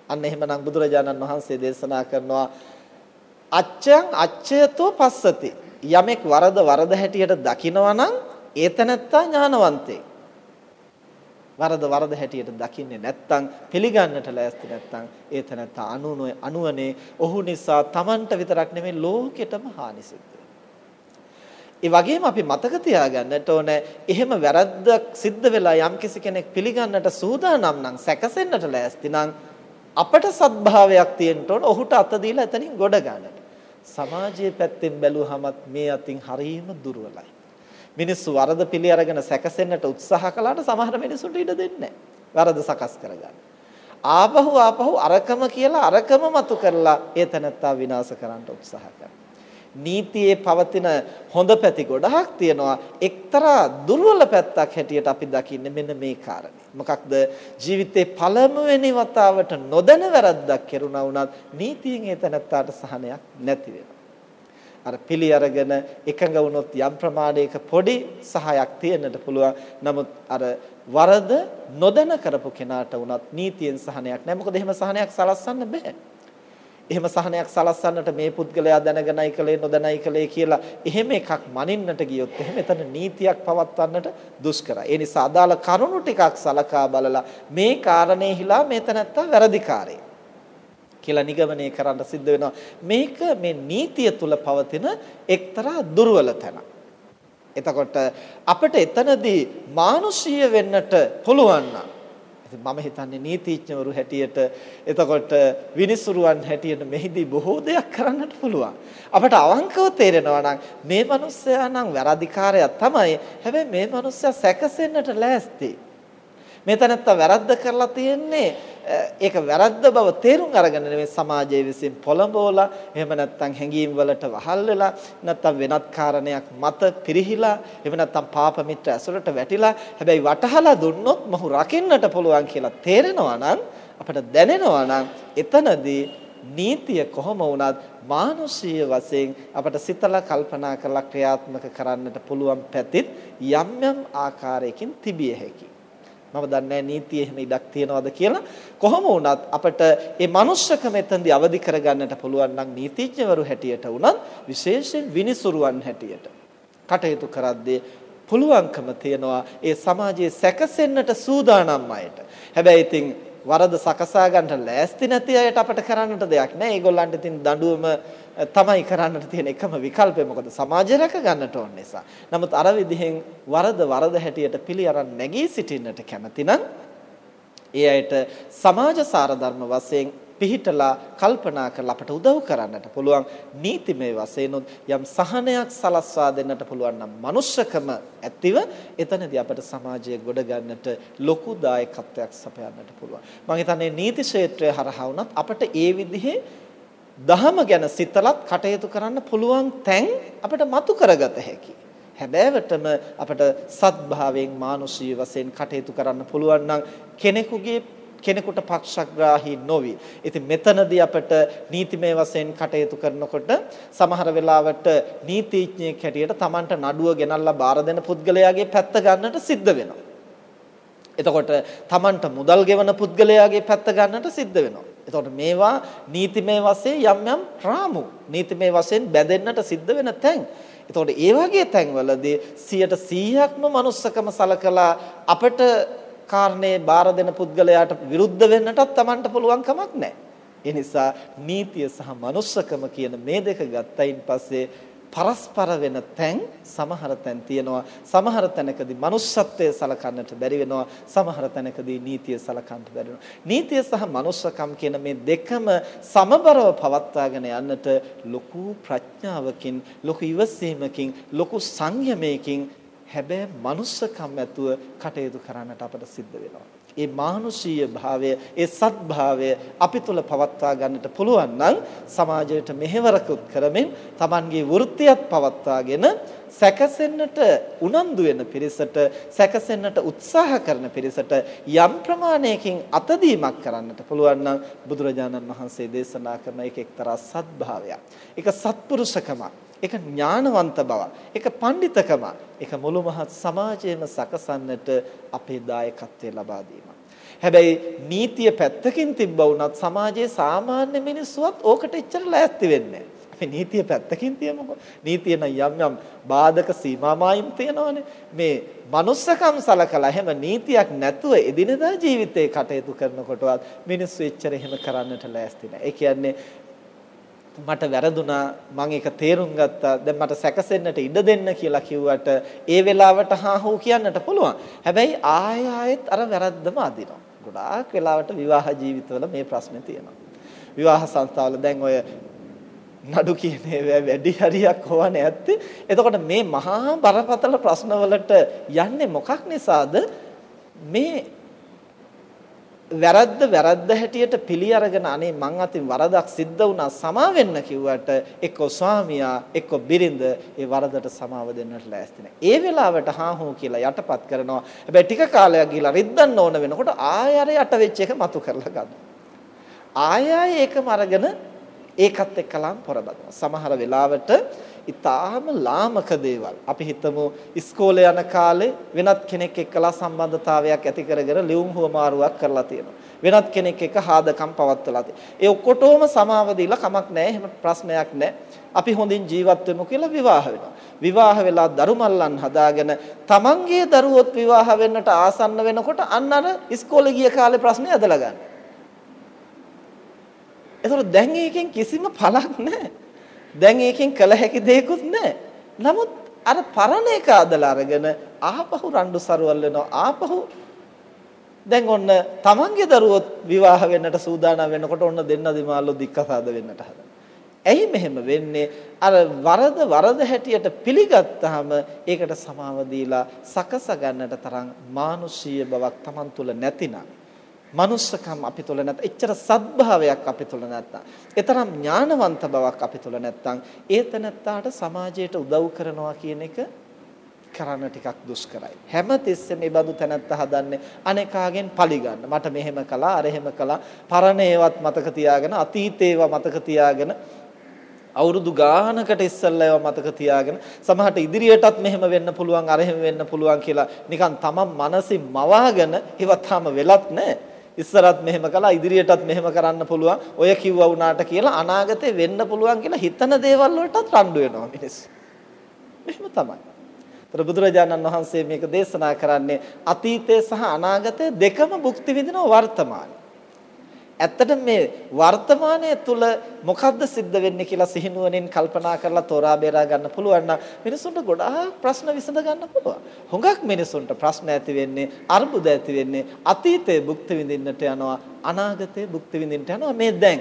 අන්න එහෙමනම් බුදුරජාණන් වහන්සේ දේශනා කරනවා අච්ඡයන් අච්ඡයතෝ පස්සති. යමෙක් වරද වරද හැටියට දකිනවා නම් ඒතනත්තා ඥානවන්තේ. වරද වරද හැටියට දකින්නේ නැත්නම් පිළිගන්නට ලෑස්ති නැත්නම් ඒ තැනත්ත අනුනොය අනුවනේ ඔහු නිසා Tamanට විතරක් නෙමෙයි ලෝකෙටම හානි සිද්ධ ඒ වගේම අපි මතක තියාගන්නට ඕන එහෙම වැරද්දක් සිද්ධ වෙලා යම්කිසි කෙනෙක් පිළිගන්නට සූදානම් නම් සැකසෙන්නට ලෑස්ති නම් අපට සත්භාවයක් තියෙන්න ඕන ඔහුට අත දීලා එතනින් ගොඩ ගන්නට සමාජයේ පැත්තෙන් බැලුවහමත් මේ අතින් හරීම දුර්වලයි මිනිස්සු වරද පිළි අරගෙන සැකසෙන්නට උත්සාහ කළාට සමහර මිනිසුන්ට ඉඩ දෙන්නේ වරද සකස් කරගන්න. ආපහු ආපහු අරකම කියලා අරකම මතු කරලා ඒ තැනත්තා විනාශ කරන්න උත්සාහ කරනවා. නීතියේ පවතින හොඳ පැති ගොඩාක් තියෙනවා එක්තරා දුර්වල පැත්තක් හැටියට අපි දකින්නේ මෙන්න මේ කාරණේ. මොකක්ද ජීවිතේ පළමුවෙනි වතාවට නොදැන වැරද්දක් කෙරුණා වුණත් නීතියෙන් ඒ තැනත්තාට සහනයක් නැති වෙනවා. අර පිළි අරගෙන එකඟ වුණොත් යම් ප්‍රමාණයක පොඩි සහයක් තියෙන්නට පුළුවන්. නමුත් අර වරද නොදැන කරපු කෙනාට වුණත් නීතියෙන් සහනයක් නැහැ. මොකද එහෙම සහනයක් සලස්සන්න බෑ. එහෙම සහනයක් සලස්සන්නට මේ පුද්ගලයා දැනගෙනයි කලේ නොදැනයි කලේ කියලා එහෙම එකක් මනින්නට ගියොත් එහෙම එතන නීතියක් පවත්වන්නට දුෂ්කරයි. ඒ නිසා අදාළ කරුණු ටිකක් සලකා බලලා මේ කාරණේ හිලා මේ තැනත්තා වැරදිකාරයි. කියලා නිගමනය කරන්න සිද්ධ වෙනවා. මේක මේ නීතිය තුල පවතින එක්තරා දුර්වල තැනක්. එතකොට අපිට එතනදී මානුෂීය වෙන්නට පුළුවන් නම් ඉතින් මම හිතන්නේ නීතිඥවරු හැටියට එතකොට විනිසුරුවන් හැටියට මෙහිදී බොහෝ දෙයක් කරන්නට පුළුවන්. අපට අවංකව තේරෙනවා නම් මේ මිනිස්සයා නම් වැරදිකාරයා තමයි. හැබැයි මේ මිනිස්සයා සැකසෙන්නට ලෑස්ති. මේ තැනත්තා වැරද්ද කරලා තියෙන්නේ ඒක වැරද්ද බව තේරුම් අරගෙන නෙමෙයි සමාජයේ විසින් පොළඹවලා එහෙම නැත්නම් හැඟීම් වලට වහල් වෙලා නැත්නම් වෙනත් කාරණයක් මත පිරිහිලා එහෙම නැත්නම් පාප මිත්‍ර ඇසුරට වැටිලා හැබැයි වටහලා දුන්නොත් මොහු රකින්නට පුළුවන් කියලා තේරෙනවා නම් අපට දැනෙනවා නම් එතනදී නීතිය කොහොම වුණත් මානුෂීය වශයෙන් අපට සිතලා කල්පනා කරලා ක්‍රියාත්මක කරන්නට පුළුවන් පැතිත් යම් යම් ආකාරයකින් තිබිය හැකියි. මම දන්නේ නීතිය එහෙම ඉඩක් තියනවද කියලා කොහොම වුණත් අපිට මේ මනුෂ්‍යකම එතෙන්දී අවදි කරගන්නට පුළුවන් නම් නීතිඥවරු හැටියට වුණත් විශේෂයෙන් විනිසුරුවන් හැටියට කටයුතු කරද්දී පුළුවන්කම තියනවා ඒ සමාජයේ සැකසෙන්නට සූදානම් අයට. හැබැයි ඉතින් වරද සකසා ගන්නට ලෑස්ති නැති අයට අපිට කරන්නට දෙයක් නැහැ. ඒගොල්ලන්ට ඉතින් දඬුවම තමයි කරන්නට තියෙන එකම විකල්පය. මොකද සමාජය රැක ගන්නට ඕන නිසා. නමුත් අර විදිහෙන් වරද වරද හැටියට පිළි අරන් නැගී සිටින්නට කැමති නම් ඒ අයට සමාජ සාර ධර්ම වශයෙන් පිහිටලා කල්පනා කරලා අපට උදව් කරන්නට පුළුවන් නීතිමය වශයෙන් යම් සහනයක් සලස්වා දෙන්නට පුළුවන් නම් මනුෂ්‍යකම ඇතිව එතනදී අපට සමාජය ගොඩ ගන්නට ලොකු දායකත්වයක් සපයන්නට පුළුවන් මම හිතන්නේ නීති ක්ෂේත්‍රය හරහා වුණත් අපට ඒ විදිහේ දහම ගැන සිතලත් කටයුතු කරන්න පුළුවන් තැන් අපිට මතු කරගත හැකියි. හැබෑවටම අපට සත්භාවයෙන් මානුෂීය වශයෙන් කටයුතු කරන්න පුළුවන් නම් කෙනෙකුගේ කෙනෙකුට පක්ෂග්‍රාහී නොවි. ඉතින් මෙතනදී අපට නීතිමය වශයෙන් කටයුතු කරනකොට සමහර වෙලාවට නීතිඥයෙක් හැටියට Tamanට නඩුව ගෙනල්ලා බාර දෙන පුද්ගලයාගේ පැත්ත ගන්නට සිද්ධ වෙනවා. එතකොට Tamanට මුදල් ගෙවන පුද්ගලයාගේ පැත්ත ගන්නට සිද්ධ වෙනවා. එතකොට මේවා නීතිමය වශයෙන් යම් යම් රාමු නීතිමය වශයෙන් බැඳෙන්නට සිද්ධ වෙන තැන්. එතකොට ඒ වගේ තැන්වලදී 100%ක්ම manussකම සලකලා අපට කාරණේ බාර දෙන පුද්ගලයාට විරුද්ධ වෙන්නටත් Tamanට පුළුවන් කමක් නැහැ. ඒ නිසා නීතිය සහ manussකම කියන මේ දෙක ගත්තයින් පස්සේ පරස්පර වෙන තැන් සමහර තැන් තියෙනවා. සමහර තැනකදී manussත්වයේ සලකන්නට බැරි වෙනවා. සමහර තැනකදී නීතිය සලකන්නට බැරි වෙනවා. නීතිය සහ manussකම් කියන මේ දෙකම සමබරව පවත්වාගෙන යන්නට ලොකු ප්‍රඥාවකින් ලොකු ඉවසීමකින් ලොකු සංයමයකින් හැබැයි manussකම් ඇතුව කටයුතු කරන්නට අපට සිද්ධ වෙනවා ඒ මානුෂීය භාවය, ඒ සත්භාවය අපි තුල පවත්වා ගන්නට පුළුවන් නම් සමාජයට මෙහෙවරකුත් කරමින් Tamanගේ වෘත්තියත් පවත්වාගෙන සැකසෙන්නට උනන්දු වෙන පිරිසට සැකසෙන්නට උත්සාහ කරන පිරිසට යම් ප්‍රමාණයකින් අතදීමක් කරන්නට පුළුවන් නම් බුදුරජාණන් වහන්සේ දේශනා කරන එක එක්තරා සත්භාවයක්. ඒක සත්පුරුෂකමක්. ඒක ඥානවන්ත බව. ඒක පඬිතකම. ඒක මුළු මහත් සමාජයේම සකසන්නට අපේ දායකත්වය ලබා දීම. හැබැයි නීතිය පැත්තකින් තිබ්බ වුණත් සමාජයේ සාමාන්‍ය මිනිස්සුවත් ඕකට එච්චර ලෑස්ති වෙන්නේ නැහැ. නීතිය පැත්තකින් තියමුකෝ. නීතිය නම් යම් යම් බාධක සීමාමායින් තියෙනවනේ. මේ manussකම් සලකලා හැම නීතියක් නැතුව එදිනදා ජීවිතේ කටයුතු කරනකොටවත් මිනිස්සු එච්චර එහෙම කරන්නට ලෑස්ති නැහැ. ඒ කියන්නේ මට වැරදුනා මම ඒක තේරුම් ගත්තා. දැන් මට සැකසෙන්නට ඉඩ දෙන්න කියලා කිව්වට ඒ වෙලාවට හා හෝ කියන්නට පුළුවන්. හැබැයි ආය ආයෙත් අර වැරද්දම අදිනවා. ගොඩාක් වෙලාවට විවාහ ජීවිතවල මේ ප්‍රශ්නේ තියෙනවා. විවාහ සංස්ථාවල දැන් ඔය නඩු කියන ඒවා වැඩි හරියක් හොවන්නේ ඇත්තේ එතකොට මේ මහා බරපතල ප්‍රශ්නවලට යන්නේ මොකක් නිසාද? මේ වැරද්ද වැරද්ද හැටියට පිළි අරගෙන අනේ මං අතින් වරදක් සිද්ධ වුණා සමා වෙන්න කිව්වට එක්ක ස්වාමියා එක්ක බිරිඳ ඒ වරදට සමාව දෙන්නට ලෑස්ති නැහැ. ඒ වෙලාවට හා හෝ කියලා යටපත් කරනවා. හැබැයි ටික කාලයක් ගිහලා රිද්දන්න ඕන වෙනකොට ආය අර යට වෙච්ච එක මතු කරලා ගන්නවා. ආය ආය ඒකම අරගෙන ඒකත් එක්කලම් පොරබදනවා. සමහර වෙලාවට ඊටාම ලාමක දේවල්. අපි හිතමු ඉස්කෝලේ යන කාලේ වෙනත් කෙනෙක් එක්කලා සම්බන්ධතාවයක් ඇති කරගෙන ලියුම් හුවමාරුවක් කරලා තියෙනවා. වෙනත් කෙනෙක් එක්ක හාදකම් පවත්වලා තියෙනවා. ඒ ඔක්කොටම සමාව දීලා කමක් නැහැ. එහෙම ප්‍රශ්නයක් නැහැ. අපි හොඳින් ජීවත් වෙමු කියලා විවාහ වෙනවා. විවාහ වෙලා දරු මල්ලන් හදාගෙන තමන්ගේ දරුවොත් විවාහ වෙන්නට ආසන්න වෙනකොට අන්න අර ඉස්කෝලේ ගිය කාලේ ප්‍රශ්නේ ඇදලා ගන්න. ඒතකොට දැන් ඒකෙන් කිසිම පළක් නැහැ. දැන් ඒකෙන් කළ හැකි දෙයක්වත් නැහැ. නමුත් අර පරණ එක අදලා අරගෙන ආපහු රණ්ඩු සරුවල් වෙනවා. ආපහු දැන් ඔන්න තමන්ගේ දරුවොත් විවාහ වෙන්නට සූදානම් වෙනකොට ඔන්න දෙන්න දිමාලෝ දික්කසාද වෙන්නට හදනවා. ඇයි මෙහෙම වෙන්නේ? අර වරද වරද හැටියට පිළිගත්තාම ඒකට සමාව දීලා සකස ගන්නට තරම් මානුෂීය බවක් Taman තුල නැතිනම් manussකම් අපි තුල නැත් එච්චර සත්භාවයක් අපි තුල නැත්තම් ඒතරම් ඥානවන්ත බවක් අපි තුල නැත්තම් ඒ තැනත්තාට සමාජයට උදව් කරනවා කියන එක කරන්න ටිකක් දුෂ්කරයි. හැම තිස්සෙම මේ බඳු තැනත්ත හදන්නේ අනේකාගෙන් පරිගන්න මට මෙහෙම කළා අර එහෙම කළා. පරණ ඒවත් මතක තියාගෙන අතීත ඒවා මතක තියාගෙන අවුරුදු ගානකට ඉස්සෙල්ලා ඒවා මතක තියාගෙන සමහරට ඉදිරියටත් මෙහෙම වෙන්න පුළුවන් අර එහෙම වෙන්න පුළුවන් කියලා නිකන් තමන් මනසින් මවාගෙන ඒවත් තාම වෙලත් නැහැ ඉස්සරත් මෙහෙම කළා ඉදිරියටත් මෙහෙම කරන්න පුළුවන් ඔය කිව්වා වුණාට කියලා අනාගතේ වෙන්න පුළුවන් කියලා හිතන දේවල් වලටත් රණ්ඩු වෙනවා මිනිස්සු. මෙහෙම තමයි. ତර බුදුරජාණන් වහන්සේ මේක දේශනා කරන්නේ අතීතය සහ අනාගතය දෙකම භුක්ති විඳින වර්තමානයේ. ඇත්තට මේ වර්තමානයේ තුල මොකද්ද සිද්ධ වෙන්නේ කියලා සිහිනුවණින් කල්පනා කරලා තෝරා බේරා ගන්න පුළුවන් නම් මිනිසුන්ට ගොඩාක් ප්‍රශ්න විසඳ ගන්න පුළුවන්. හුඟක් මිනිසුන්ට ප්‍රශ්න ඇති වෙන්නේ අර්බුද ඇති වෙන්නේ අතීතයේ භුක්ති විඳින්නට යනවා අනාගතයේ භුක්ති විඳින්නට යනවා මේ දැන්.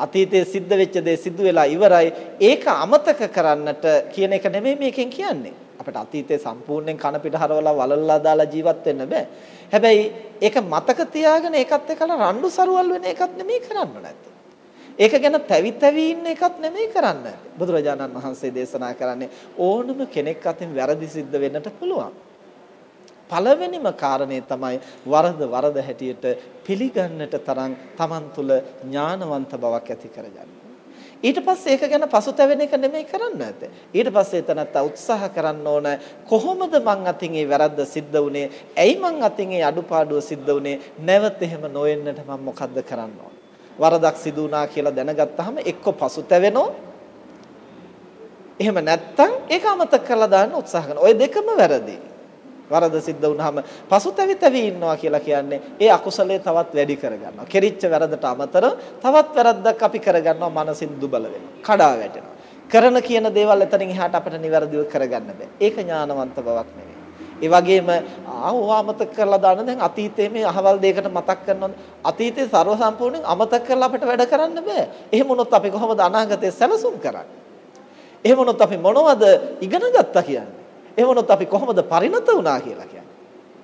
අතීතයේ සිද්ධ වෙච්ච දේ සිදු වෙලා ඉවරයි ඒක අමතක කරන්නට කියන එක නෙමෙයි මේකෙන් කියන්නේ. අපිට අතීතයේ සම්පූර්ණයෙන් කන පිට හරවලා වලල්ලා දාලා ජීවත් වෙන්න බෑ. හැබැයි ඒක මතක තියාගෙන ඒකත් එක්කලා රණ්ඩු සරුවල් වෙන එකක් නෙමෙයි කරන්න නැත්තේ. ඒක ගැන තැවි තැවි ඉන්න එකක් නෙමෙයි කරන්න. බුදුරජාණන් වහන්සේ දේශනා කරන්නේ ඕනම කෙනෙක් අතින් වැරදි සිද්ධ වෙන්නට පුළුවන්. පළවෙනිම කාරණේ තමයි වරද වරද හැටියට පිළිගන්නට තරම් Taman තුල ඥානවන්ත බවක් ඇති කරගන්න. ඊට පස්සේ ඒක ගැන පසුතැවෙන එක නෙමෙයි කරන්න ඇත්තේ. ඊට පස්සේ එතනත් උත්සාහ කරන්න ඕන කොහොමද මං අතින් ඒ වැරද්ද සිද්ධ වුනේ? ඇයි මං අතින් ඒ අඩුපාඩුව සිද්ධ වුනේ? නැවත එහෙම නොවෙන්නට මම මොකද්ද කරන්න ඕන? වරදක් සිදු වුණා කියලා දැනගත්තාම එක්ක පසුතැවෙනෝ එහෙම නැත්තම් ඒක අමතක කරලා දාන්න උත්සාහ කරනවා. ওই දෙකම වැරදි. වරද සිද්ධ වුනහම පසුතැවි තැවි ඉන්නවා කියලා කියන්නේ ඒ අකුසලයේ තවත් වැඩි කරගන්නවා. කෙරිච්ච වැරදට අමතරව තවත් වැරද්දක් අපි කරගන්නවා මනසින් දුබල වෙනවා. කඩා වැටෙනවා. කරන කියන දේවල් එතනින් එහාට අපිට නිවැරදිව කරගන්න බෑ. ඒක ඥානවන්ත බවක් නෙවෙයි. ඒ වගේම ආව අමතක කරලා දාන්න දැන් අතීතයේ මේ අහවල් දෙයකට මතක් කරනවා අතීතේ ਸਰව සම්පූර්ණයෙන් අමතක කරලා අපිට වැඩ කරන්න බෑ. එහෙම වුණොත් අපි කොහොමද අනාගතේ සැලසුම් කරන්නේ? එහෙම වුණොත් අපි මොනවද ඉගෙන ගත්තා කියන්නේ? එහෙම වුණොත් අපි කොහොමද පරිණත වුණා කියලා කියන්නේ?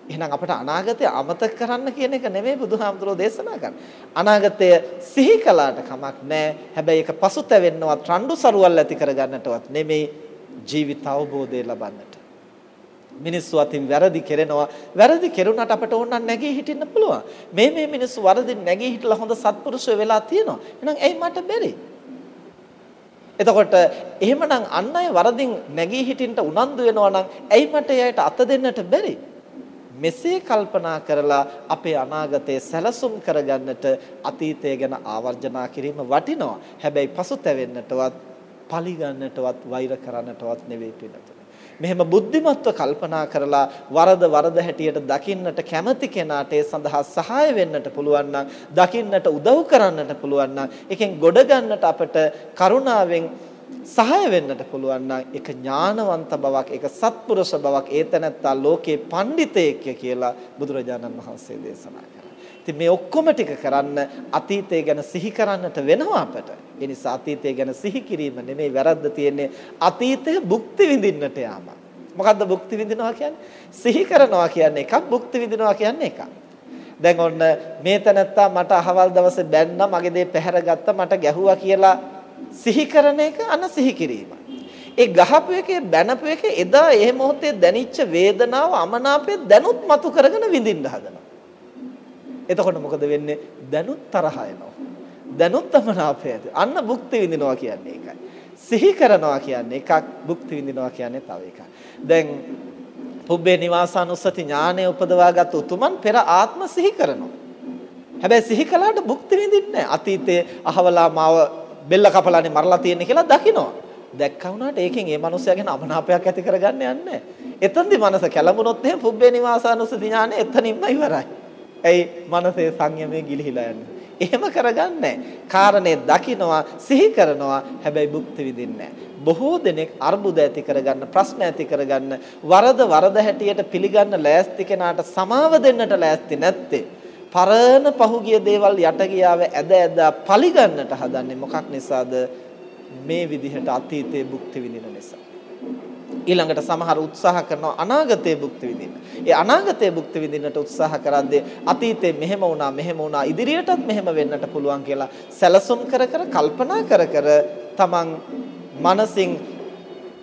එහෙනම් අපිට අනාගතය අමතක කරන්න කියන එක නෙමෙයි බුදුහාමුදුරෝ දේශනා කරන්නේ. අනාගතය සිහි කළාට කමක් නැහැ. හැබැයි ඒක පසුතැවෙන්නවත් රණ්ඩු සරුවල් ඇති කරගන්නටවත් නෙමෙයි ජීවිත අවබෝධය ලබන්නට. මිනිස්සු අතින් වැරදි කරනවා වැරදි කෙරුණාට අපට ඕන නැගී හිටින්න පුළුවන් මේ මේ මිනිස්සු වරදින් නැගී හිටලා හොඳ සත්පුරුෂයෝ වෙලා තියෙනවා එහෙනම් ඇයි මට බැරි එතකොට එහෙමනම් අන් අය වරදින් නැගී හිටින්න උනන්දු වෙනවා නම් ඇයි මට එයාට අත දෙන්නට බැරි? මෙසේ කල්පනා කරලා අපේ අනාගතය සැලසුම් කරගන්නට අතීතය ගැන ආවර්ජනා කිරීම වටිනවා. හැබැයි පසුතැවෙන්නටවත් පලි ගන්නටවත් වෛර කරන්නටවත් නෙවෙයි පිළිතුර මෙහෙම බුද්ධිමත්ව කල්පනා කරලා වරද වරද හැටියට දකින්නට කැමති කෙනාට ඒ සඳහා සහාය වෙන්නට පුළුවන් නම් දකින්නට උදව් කරන්නට පුළුවන් නම් එකෙන් ගොඩ ගන්නට අපට කරුණාවෙන් සහාය වෙන්නට පුළුවන් නම් ඒක ඥානවන්ත බවක් ඒක සත්පුරුෂ බවක් ඒතනත්තා ලෝකේ පඬිතෙක් කියලා බුදුරජාණන් වහන්සේ දේශනා කළා. ඉතින් මේ ඔක්කොම ටික කරන්න අතීතය ගැන සිහි කරන්නට වෙනවා අපට. ඒ නිසා අතීතය ගැන සිහි කිරීම නෙමෙයි වැරද්ද තියෙන්නේ අතීතය භුක්ති විඳින්නට යාම. මොකද්ද භුක්ති විඳිනවා කියන්නේ? සිහි කරනවා කියන්නේ එකක් භුක්ති විඳිනවා කියන්නේ එකක්. දැන් ඔන්න මේ තැනත්තා මට අහවල් දවසේ බැන්නා මගේ දේ පැහැරගත්තා මට ගැහුවා කියලා සිහි කරන එක අන සිහි කිරීමයි. ඒ ගහපු එකේ බැනපු එකේ එදා ඒ මොහොතේ දැනිච්ච වේදනාව අමනාපය දැනුත් මතු කරගෙන විඳින්න හදනවා. එතකොට මොකද වෙන්නේ? දැනුත් තරහ එනවා. දැනුත් අමනාපය ඇති. අන්න භුක්ති විඳිනවා කියන්නේ ඒකයි. සිහි කරනවා කියන්නේ එකක්, භුක්ති විඳිනවා කියන්නේ තව එකක්. දැන් පුබ්බේ නිවාසානුස්සති ඥානය උපදවාගත් උතුමන් පෙර ආත්ම සිහි කරනවා. හැබැයි සිහි කළාට භුක්ති විඳින්නේ අතීතයේ අහවලා මාව බෙල්ල කපලානේ මරලා තියෙන්නේ කියලා දකිනවා. දැක්කා වුණාට ඒකෙන් ඒ මනුස්සයා ගැන අමනාපයක් ඇති කරගන්න යන්නේ එතෙන්දි මනස කැළඹුණොත් එහෙනම් පුබ්බේ නිවාසානුස්සති ඥානය එතනින්ම ඉවරයි. ඇයි මනසේ සංයමයේ ගිලිහිලා යන්නේ. එහෙම කරගන්නේ කාරණේ දකිනවා සිහි කරනවා හැබැයි භුක්ති විඳින්නේ බොහෝ දෙනෙක් අර්බුද ඇති කරගන්න ප්‍රශ්න ඇති කරගන්න වරද වරද හැටියට පිළිගන්න ලෑස්ති කෙනාට සමාව දෙන්නට ලෑස්ති නැත්තේ. පරණ පහුගිය දේවල් යට ගියාව ඇද ඇද පලිගන්නට හදන්නේ මොකක් නිසාද? මේ විදිහට අතීතයේ භුක්ති විඳින නිසා. ඊළඟට සමහර උත්සාහ කරනවා අනාගතයේ භුක්ති විඳින්න. ඒ අනාගතයේ භුක්ති විඳින්නට උත්සාහ කරද්දී අතීතේ මෙහෙම වුණා මෙහෙම වුණා ඉදිරියටත් මෙහෙම වෙන්නට පුළුවන් කියලා සැලසුම් කර කර කල්පනා කර කර තමන් මනසින්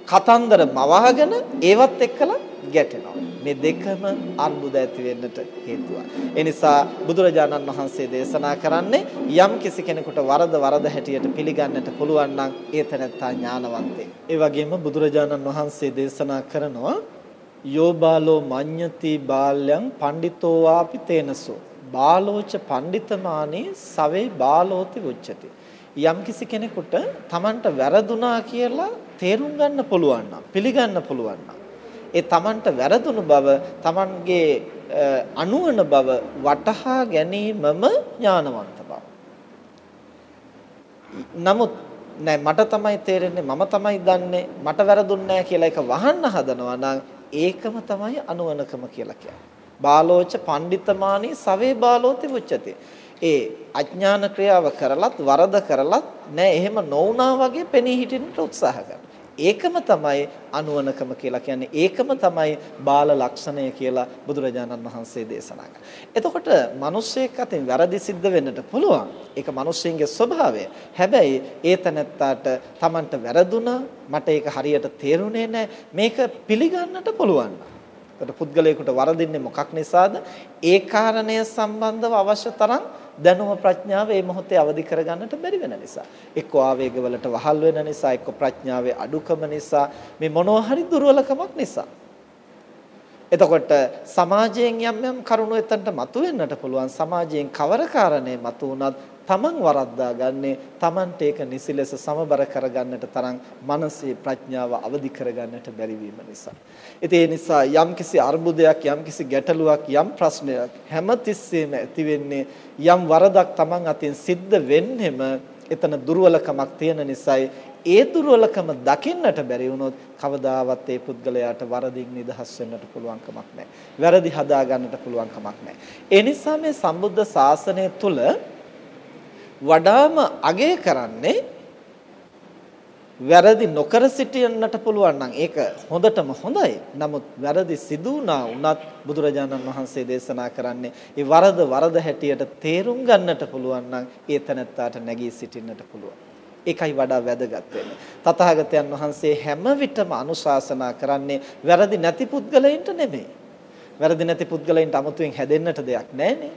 කතන්දර මවාගෙන ඒවත් එක්කලා ගැටෙනවා. මේ දෙකම අර්බුද ඇති වෙන්නට හේතුවක්. ඒ නිසා බුදුරජාණන් වහන්සේ දේශනා කරන්නේ යම් කිසි කෙනෙකුට වරද වරද හැටියට පිළිගන්නට පුළුවන් නම් ඒ තැනත්තා ඥානවන්තයෙක්. ඒ වගේම බුදුරජාණන් වහන්සේ දේශනා කරනවා යෝ බාලෝ මඤ්ඤති බාල්‍යං පණ්ඩිතෝ වාපි තේනසෝ බාලෝච පණ්ඩිතමානේ සවේ බාලෝති උච්චති යම් කිසි කෙනෙකුට Tamanට වැරදුනා කියලා තේරුම් ගන්න පුළුවන් නම් පිළිගන්න පුළුවන් නම් ඒ Tamanට වැරදුණු බව Tamanගේ අනුවන බව වටහා ගැනීමම ඥානවන්ත බව. නමුත් නෑ මට තමයි තේරෙන්නේ මම තමයි දන්නේ මට වැරදුන්නේ නෑ කියලා එක වහන්න හදනවා නම් ඒකම තමයි අනුවනකම කියලා කියන්නේ. බාලෝච පණ්ඩිතමානී සවේ බාලෝති උච්චති. ඒ අඥාන ක්‍රියාව කරලත් වරද කරලත් නෑ එහෙම නොවුනා වගේ පෙනී හිටින්නට උත්සාහ කරනවා. ඒකම තමයි අනුවනකම කියලා කියන්නේ ඒකම තමයි බාල ලක්ෂණය කියලා බුදුරජාණන් වහන්සේ දේශනා කළා. එතකොට මිනිස්සෙක් අතින් වැරදි සිද්ධ වෙන්නට පුළුවන්. ඒක මිනිස්සුන්ගේ ස්වභාවය. හැබැයි ඒ තැනත්තාට Tamanට වැරදුනා මට ඒක හරියට තේරුනේ නැහැ මේක පිළිගන්නට පුළුවන්. එතකොට පුද්ගලයාට වරදින්නේ මොකක් නිසාද? ඒ කාරණය සම්බන්ධව අවශ්‍ය තරම් දැනුම ප්‍රඥාව මේ මොහොතේ අවදි කරගන්නට බැරි වෙන නිසා. එක්ක ආවේගවලට වහල් වෙන නිසා එක්ක ප්‍රඥාවේ අඩුකම නිසා මේ මොනවා හරි දුර්වලකමක් නිසා. එතකොට සමාජයෙන් යම් යම් කරුණු එතනට මතුවෙන්නට පුළුවන්. සමාජයෙන් කවර කාරණේ මතු වුණත් තමන් වරද්දා ගන්නේ තමන්ට ඒක නිසි ලෙස සමබර කරගන්නට තරම් මනසේ ප්‍රඥාව අවදි කරගන්නට බැරි වීම නිසා. ඉතින් ඒ නිසා යම්කිසි අර්බුදයක් යම්කිසි ගැටලුවක් යම් ප්‍රශ්නයක් හැමතිස්සෙම ඇති වෙන්නේ යම් වරදක් තමන් අතින් සිද්ධ වෙන්නෙම එතන දුර්වලකමක් තියෙන නිසායි ඒ දුර්වලකම දකින්නට බැරි වුණොත් කවදාවත් ඒ පුද්ගලයාට වරදින් නිදහස් වෙන්නට පුළුවන් කමක් නැහැ. වැරදි හදා ගන්නට පුළුවන් කමක් නැහැ. ඒ නිසා මේ සම්බුද්ධ ශාසනය තුල වඩාම අගය කරන්නේ වැරදි නොකර සිටින්නට පුළුවන් නම් ඒක හොඳටම හොඳයි. නමුත් වැරදි සිදු වුණා වුණත් බුදුරජාණන් වහන්සේ දේශනා කරන්නේ ඒ වරද වරද හැටියට තේරුම් ගන්නට පුළුවන් නම් ඒ තැනත්තාට නැගී සිටින්නට පුළුවන්. ඒකයි වඩා වැදගත් වෙන්නේ. තථාගතයන් වහන්සේ හැම විටම අනුශාසනා කරන්නේ වැරදි නැති පුද්ගලයින්ට නෙමෙයි. වැරදි නැති පුද්ගලයින්ට 아무තුවෙන් හැදෙන්නට දෙයක් නැහැ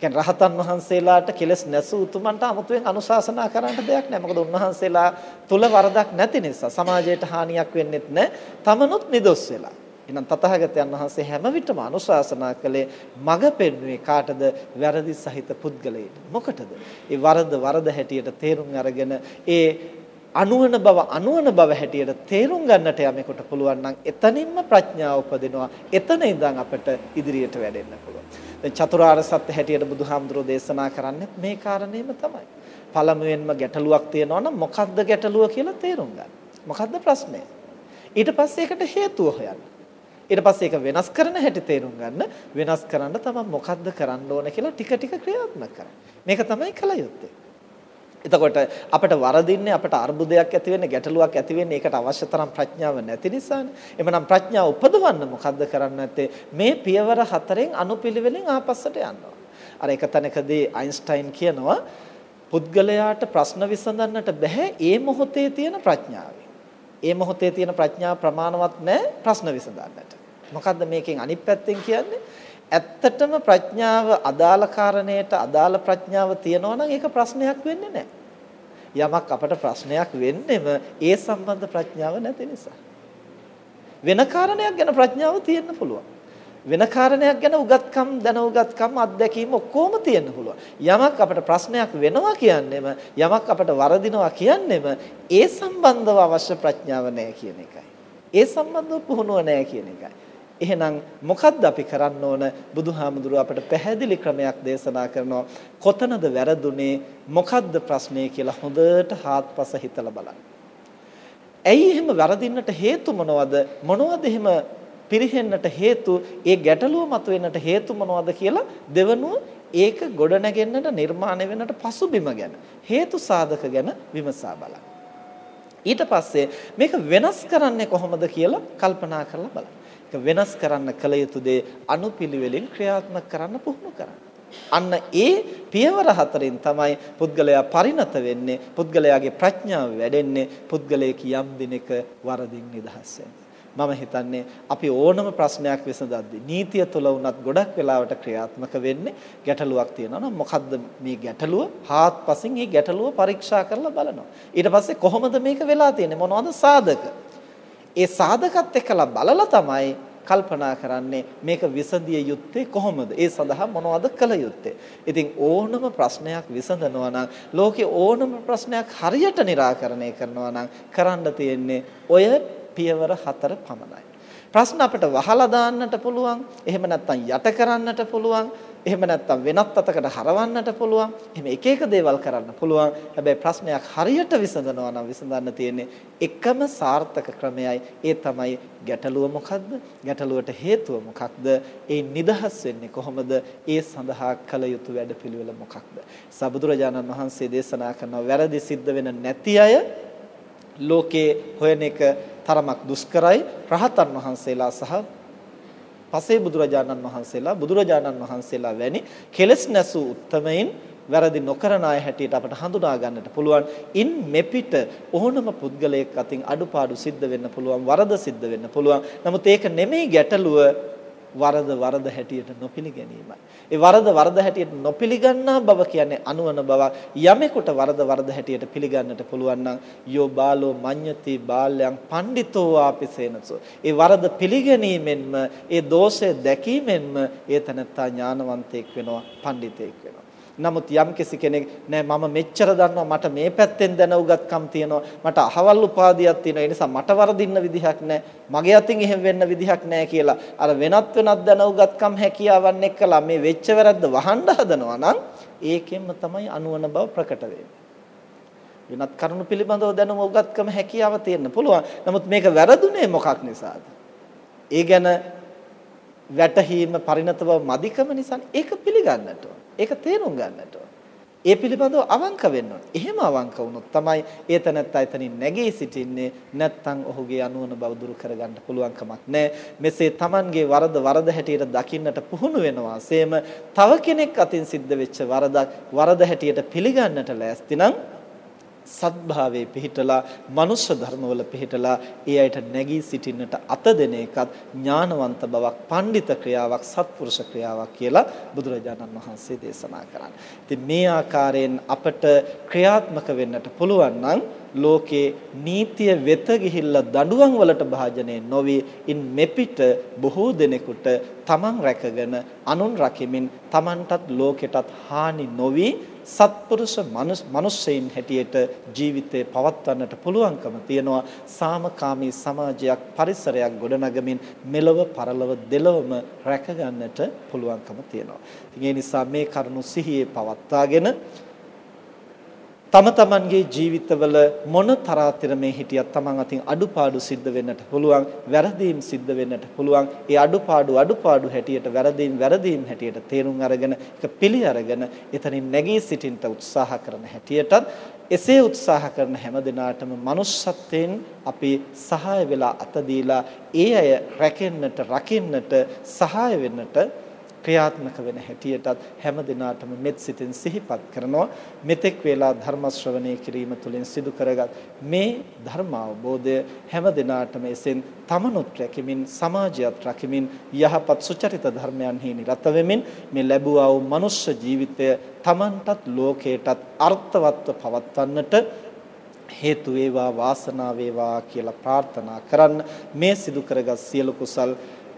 කියන්නේ රහතන් වහන්සේලාට කෙලස් නැසූ උතුමන්ට 아무තුවෙන් අනුශාසනා කරන්න දෙයක් නැහැ. මොකද උන්වහන්සේලා තුල වරදක් නැති නිසා සමාජයට හානියක් වෙන්නෙත් නැහැ. තමනුත් නිදොස් වෙලා. එහෙනම් තථාගතයන් වහන්සේ හැම විටම අනුශාසනා කළේ මඟ පෙන්වුවේ කාටද? වැරදි සහිත පුද්ගලයෙට. මොකටද? ඒ වරද වරද හැටියට තේරුම් අරගෙන ඒ අනුවන බව අනුවන බව හැටියට තේරුම් ගන්නට යමෙකුට පුළුවන් නම් එතනින්ම ප්‍රඥාව උපදිනවා. එතන ඉඳන් අපිට ඉදිරියට වැඩෙන්න පුළුවන්. දැන් චතුරාර්ය සත්‍ය හැටියට බුදුහාමුදුරෝ දේශනා කරන්නේ මේ කාරණේම තමයි. පළමුවෙන්ම ගැටලුවක් තියෙනවා නම් මොකද්ද ගැටලුව කියලා තේරුම් ගන්න. මොකද්ද ප්‍රශ්නය? ඊට පස්සේ ඒකට හේතුව හොයන්න. ඊට පස්සේ ඒක වෙනස් කරන හැටි තේරුම් ගන්න වෙනස් කරන්න තමයි මොකද්ද කරන්න ඕන කියලා ටික ටික ක්‍රියාත්මක කරන්න. මේක තමයි කල යුත්තේ. එතකොට අපිට වරදින්නේ අපිට අර්බුදයක් ඇති වෙන්නේ ගැටලුවක් ඇති වෙන්නේ ඒකට අවශ්‍ය තරම් ප්‍රඥාව නැති නිසානේ. එමනම් ප්‍රඥාව උපදවන්න මොකද්ද කරන්න නැත්තේ? මේ පියවර හතරෙන් අනුපිළිවෙලින් ආපස්සට යනවා. අර එක තැනකදී අයින්ස්ටයින් කියනවා පුද්ගලයාට ප්‍රශ්න විසඳන්නට බෑ ඒ මොහොතේ තියෙන ප්‍රඥාවෙන්. ඒ මොහොතේ තියෙන ප්‍රඥාව ප්‍රමාණවත් නැහැ ප්‍රශ්න විසඳන්නට. මොකද්ද මේකෙන් අනිත් පැත්තෙන් කියන්නේ? ඇත්තටම ප්‍රඥාව අදාළ කාරණයට අදාළ ප්‍රඥාව තියනවා නම් ඒක ප්‍රශ්නයක් වෙන්නේ නැහැ. යමක් අපට ප්‍රශ්නයක් වෙන්නෙම ඒ සම්බන්ධ ප්‍රඥාව නැති නිසා. වෙන කාරණයක් ගැන ප්‍රඥාව තියෙන්න පුළුවන්. වෙන කාරණයක් ගැන උගත්කම් දැන උගත්කම් අත්දැකීම් ඔක්කොම තියෙන්න පුළුවන්. යමක් අපට ප්‍රශ්නයක් වෙනවා කියන්නේම යමක් අපට වරදිනවා කියන්නේම ඒ සම්බන්ධව අවශ්‍ය ප්‍රඥාව නැහැ කියන එකයි. ඒ සම්බන්ධව පුහුණුව නැහැ කියන එකයි. එහෙනම් මොකද්ද අපි කරන්න ඕන බුදුහාමුදුරුව අපට පැහැදිලි ක්‍රමයක් දේශනා කරනවා කොතනද වැරදුනේ මොකද්ද ප්‍රශ්නේ කියලා හොඳට හාත්පස හිතලා බලන්න. ඇයි එහෙම වැරදින්නට හේතු මොනවද මොනවද එහෙම පිරිහෙන්නට හේතු ඒ ගැටලුව මතුවෙන්නට හේතු මොනවද කියලා දෙවනුව ඒක ගොඩනැගෙන්නට නිර්මාණය වෙන්නට පසුබිම ගැන හේතු සාධක ගැන විමසා බලන්න. ඊට පස්සේ මේක වෙනස් කරන්නේ කොහොමද කියලා කල්පනා කරලා බලන්න. වෙනස් කරන්න කල යුතු දේ අනුපිළිවෙලින් ක්‍රියාත්මක කරන්න පුහුණු කරන්න. අන්න ඒ පියවර හතරෙන් තමයි පුද්ගලයා පරිණත වෙන්නේ පුද්ගලයාගේ ප්‍රඥාව වැඩෙන්නේ පුද්ගලයෙක් යම් දිනක වරදින් නිදහස් මම හිතන්නේ අපි ඕනම ප්‍රශ්නයක් විසඳද්දී නීතිය තුල වුණත් ගොඩක් වෙලාවට ක්‍රියාත්මක වෙන්නේ ගැටලුවක් තියෙනවා නම් මොකද්ද මේ ගැටලුව? හාත්පසින් මේ ගැටලුව පරීක්ෂා කරලා බලනවා. ඊට පස්සේ කොහොමද මේක වෙලා තියෙන්නේ? මොනවද සාධක? ඒ සාධකත් එක්කලා බලලා තමයි කල්පනා කරන්නේ මේක විසඳිය යුත්තේ කොහොමද? ඒ සඳහා මොනවද කළ යුත්තේ? ඉතින් ඕනම ප්‍රශ්නයක් විසඳනවා නම් ලෝකේ ඕනම ප්‍රශ්නයක් හරියට निराකරණය කරනවා නම් කරන්න තියෙන්නේ ඔය පියවර හතර පමණයි. ප්‍රශ්න අපිට වහලා දාන්නට පුළුවන්, එහෙම නැත්නම් යට කරන්නට පුළුවන්, එහෙම නැත්නම් වෙනත් අතකට හරවන්නට පුළුවන්. එහෙම එක එක දේවල් කරන්න පුළුවන්. හැබැයි ප්‍රශ්නයක් හරියට විසඳනවා නම් විසඳන්න තියෙන්නේ එකම සාර්ථක ක්‍රමයයි. ඒ තමයි ගැටලුව මොකද්ද? ගැටලුවට හේතුව මොකක්ද? ඒ නිදහස් වෙන්නේ කොහොමද? ඒ සඳහා කළ යුතු වැඩපිළිවෙල මොකක්ද? සබුදුරජාණන් වහන්සේ දේශනා කරන වැරදි සිද්ධ වෙන නැති අය ලෝකේ හොයන එක තරමක් දුෂ්කරයි. රහතන් වහන්සේලා සහ පසේ බුදුරජාණන් වහන්සේලා බුදුරජාණන් වහන්සේලා වැනි කෙලස් නැසූ උත්තමයින් වැරදි නොකරන අය හැටියට අපට හඳුනා ගන්නට පුළුවන්. ඉන් මෙපිට ඕනම පුද්ගලයෙක් අතින් අඩුපාඩු සිද්ධ වෙන්න පුළුවන්, වරද සිද්ධ වෙන්න පුළුවන්. නමුත් ඒක නෙමෙයි ගැටලුව වරද වරද හැටියට නොපිළිගැනීමයි. ඒ වරද වරද හැටියට නොපිළිගන්නා බව කියන්නේ අනුවන බව. යමෙකුට වරද වරද හැටියට පිළිගන්නට පුළුවන් නම් යෝ බාලෝ මඤ්ඤති බාල්‍යං පණ්ඩිතෝ ආපිසේනසෝ. ඒ වරද පිළිගැනීමෙන්ම ඒ දෝෂය දැකීමෙන්ම ඒ තනත්තා ඥානවන්තයෙක් වෙනවා, පණ්ඩිතයෙක් වෙනවා. නමුත් යම් කෙනෙක් නෑ මම මෙච්චර දන්නවා මට මේ පැත්තෙන් දැන උගත්කම් තියෙනවා මට අහවල් උපාධියක් තියෙනවා ඒ නිසා මට වරදින්න විදිහක් නෑ මගේ අතින් එහෙම වෙන්න විදිහක් නෑ කියලා අර වෙනත් වෙනත් දැන උගත්කම් හැකියාවන් එක්කලා මේ වෙච්ච වැරද්ද වහන්න හදනවා නම් ඒකෙන්ම තමයි අනුවන බව ප්‍රකට වෙන්නේ වෙනත් කරුණු පිළිබඳව දැනුම උගත්කම හැකියාව තියෙන්න පුළුවන්. නමුත් මේක වැරදුනේ මොකක් නිසාද? ඒ ගැන වැටහීම පරිණතව මදිකම නිසා ඒක පිළිගන්නට ඕන. ඒක තේරුම් ගන්නට ඕන. ඒ පිළිබඳව අවංක වෙන්න ඕන. එහෙම අවංක වුණොත් තමයි ඒ තැනත්තා එතනින් නැගී සිටින්නේ නැත්නම් ඔහුගේ අනුවන බව දුරු කරගන්න පුළුවන් කමක් නැහැ. මෙසේ Tamanගේ වරද වරද හැටියට දකින්නට පුහුණු වෙනවා. සේම තව කෙනෙක් අතින් සිද්ධ වෙච්ච වරදක් වරද හැටියට පිළිගන්නට ලෑස්ති නම් සත්භාවයේ පිහිටලා මනුෂ්‍ය ධර්මවල පිහිටලා ඒ අයට නැගී සිටින්නට අත දෙන එකත් ඥානවන්ත බවක් පඬිත ක්‍රියාවක් සත්පුරුෂ ක්‍රියාවක් කියලා බුදුරජාණන් වහන්සේ දේශනා කරන්නේ. ඉතින් මේ ආකාරයෙන් අපට ක්‍රියාත්මක වෙන්නට පුළුවන් නම් ලෝකේ නීතිය වෙත ගිහිල්ලා දඬුවම් වලට භාජනය නොවි ඉන් මෙපිට බොහෝ දෙනෙකුට තමන් රැකගෙන අනුන් රකිමින් තමන්ටත් ලෝකෙටත් හානි නොවි සත්පුරුෂ මනුස්සයින් හැටියට ජීවිතේ පවත්වන්නට පුළුවන්කම තියෙනවා සාමකාමී සමාජයක් පරිසරයක් ගොඩනගමින් මෙලව පරලව දෙලවම රැකගන්නට පුළුවන්කම තියෙනවා. ඉතින් ඒ නිසා මේ කරුණු සිහියේ පවත්වාගෙන තම තමන්ගේ ජීවිතවල මොන තරාතිරමේ හිටියත් තමන් අතින් අඩුපාඩු සිද්ධ වෙන්නට පුළුවන් වැරදීම් සිද්ධ වෙන්නට පුළුවන්. ඒ අඩුපාඩු අඩුපාඩු හැටියට වැරදීම් වැරදීම් හැටියට තේරුම් අරගෙන ඒක පිළි අරගෙන එතනින් නැගී සිටින්න උත්සාහ කරන හැටියටත් එසේ උත්සාහ කරන හැම දිනාටම manussත්වයෙන් අපි සහාය වෙලා අත දීලා ඒ අය රැකෙන්නට රකින්නට සහාය වෙන්නට ක්‍රියාත්මක වෙන හැටියටත් හැම දිනාටම මෙත් සිතින් සිහිපත් කරනවා. මෙතෙක් වේලා ධර්ම ශ්‍රවණය කිරීම තුළින් සිදු කරගත් මේ ධර්ම අවබෝධය හැම දිනාටම එසෙන් තමනුත් රැකෙමින් සමාජයත් රැකෙමින් යහපත් සුචරිත ධර්මයන්හි නිරත වෙමින් මේ ලැබුවා වූ මනුෂ්‍ය ජීවිතය තමන්ටත් ලෝකයටත් අර්ථවත්ව පවත්වන්නට හේතු වේවා වාසනාව වේවා කියලා ප්‍රාර්ථනා කරන්න මේ සිදු කරගත් සියලු කුසල්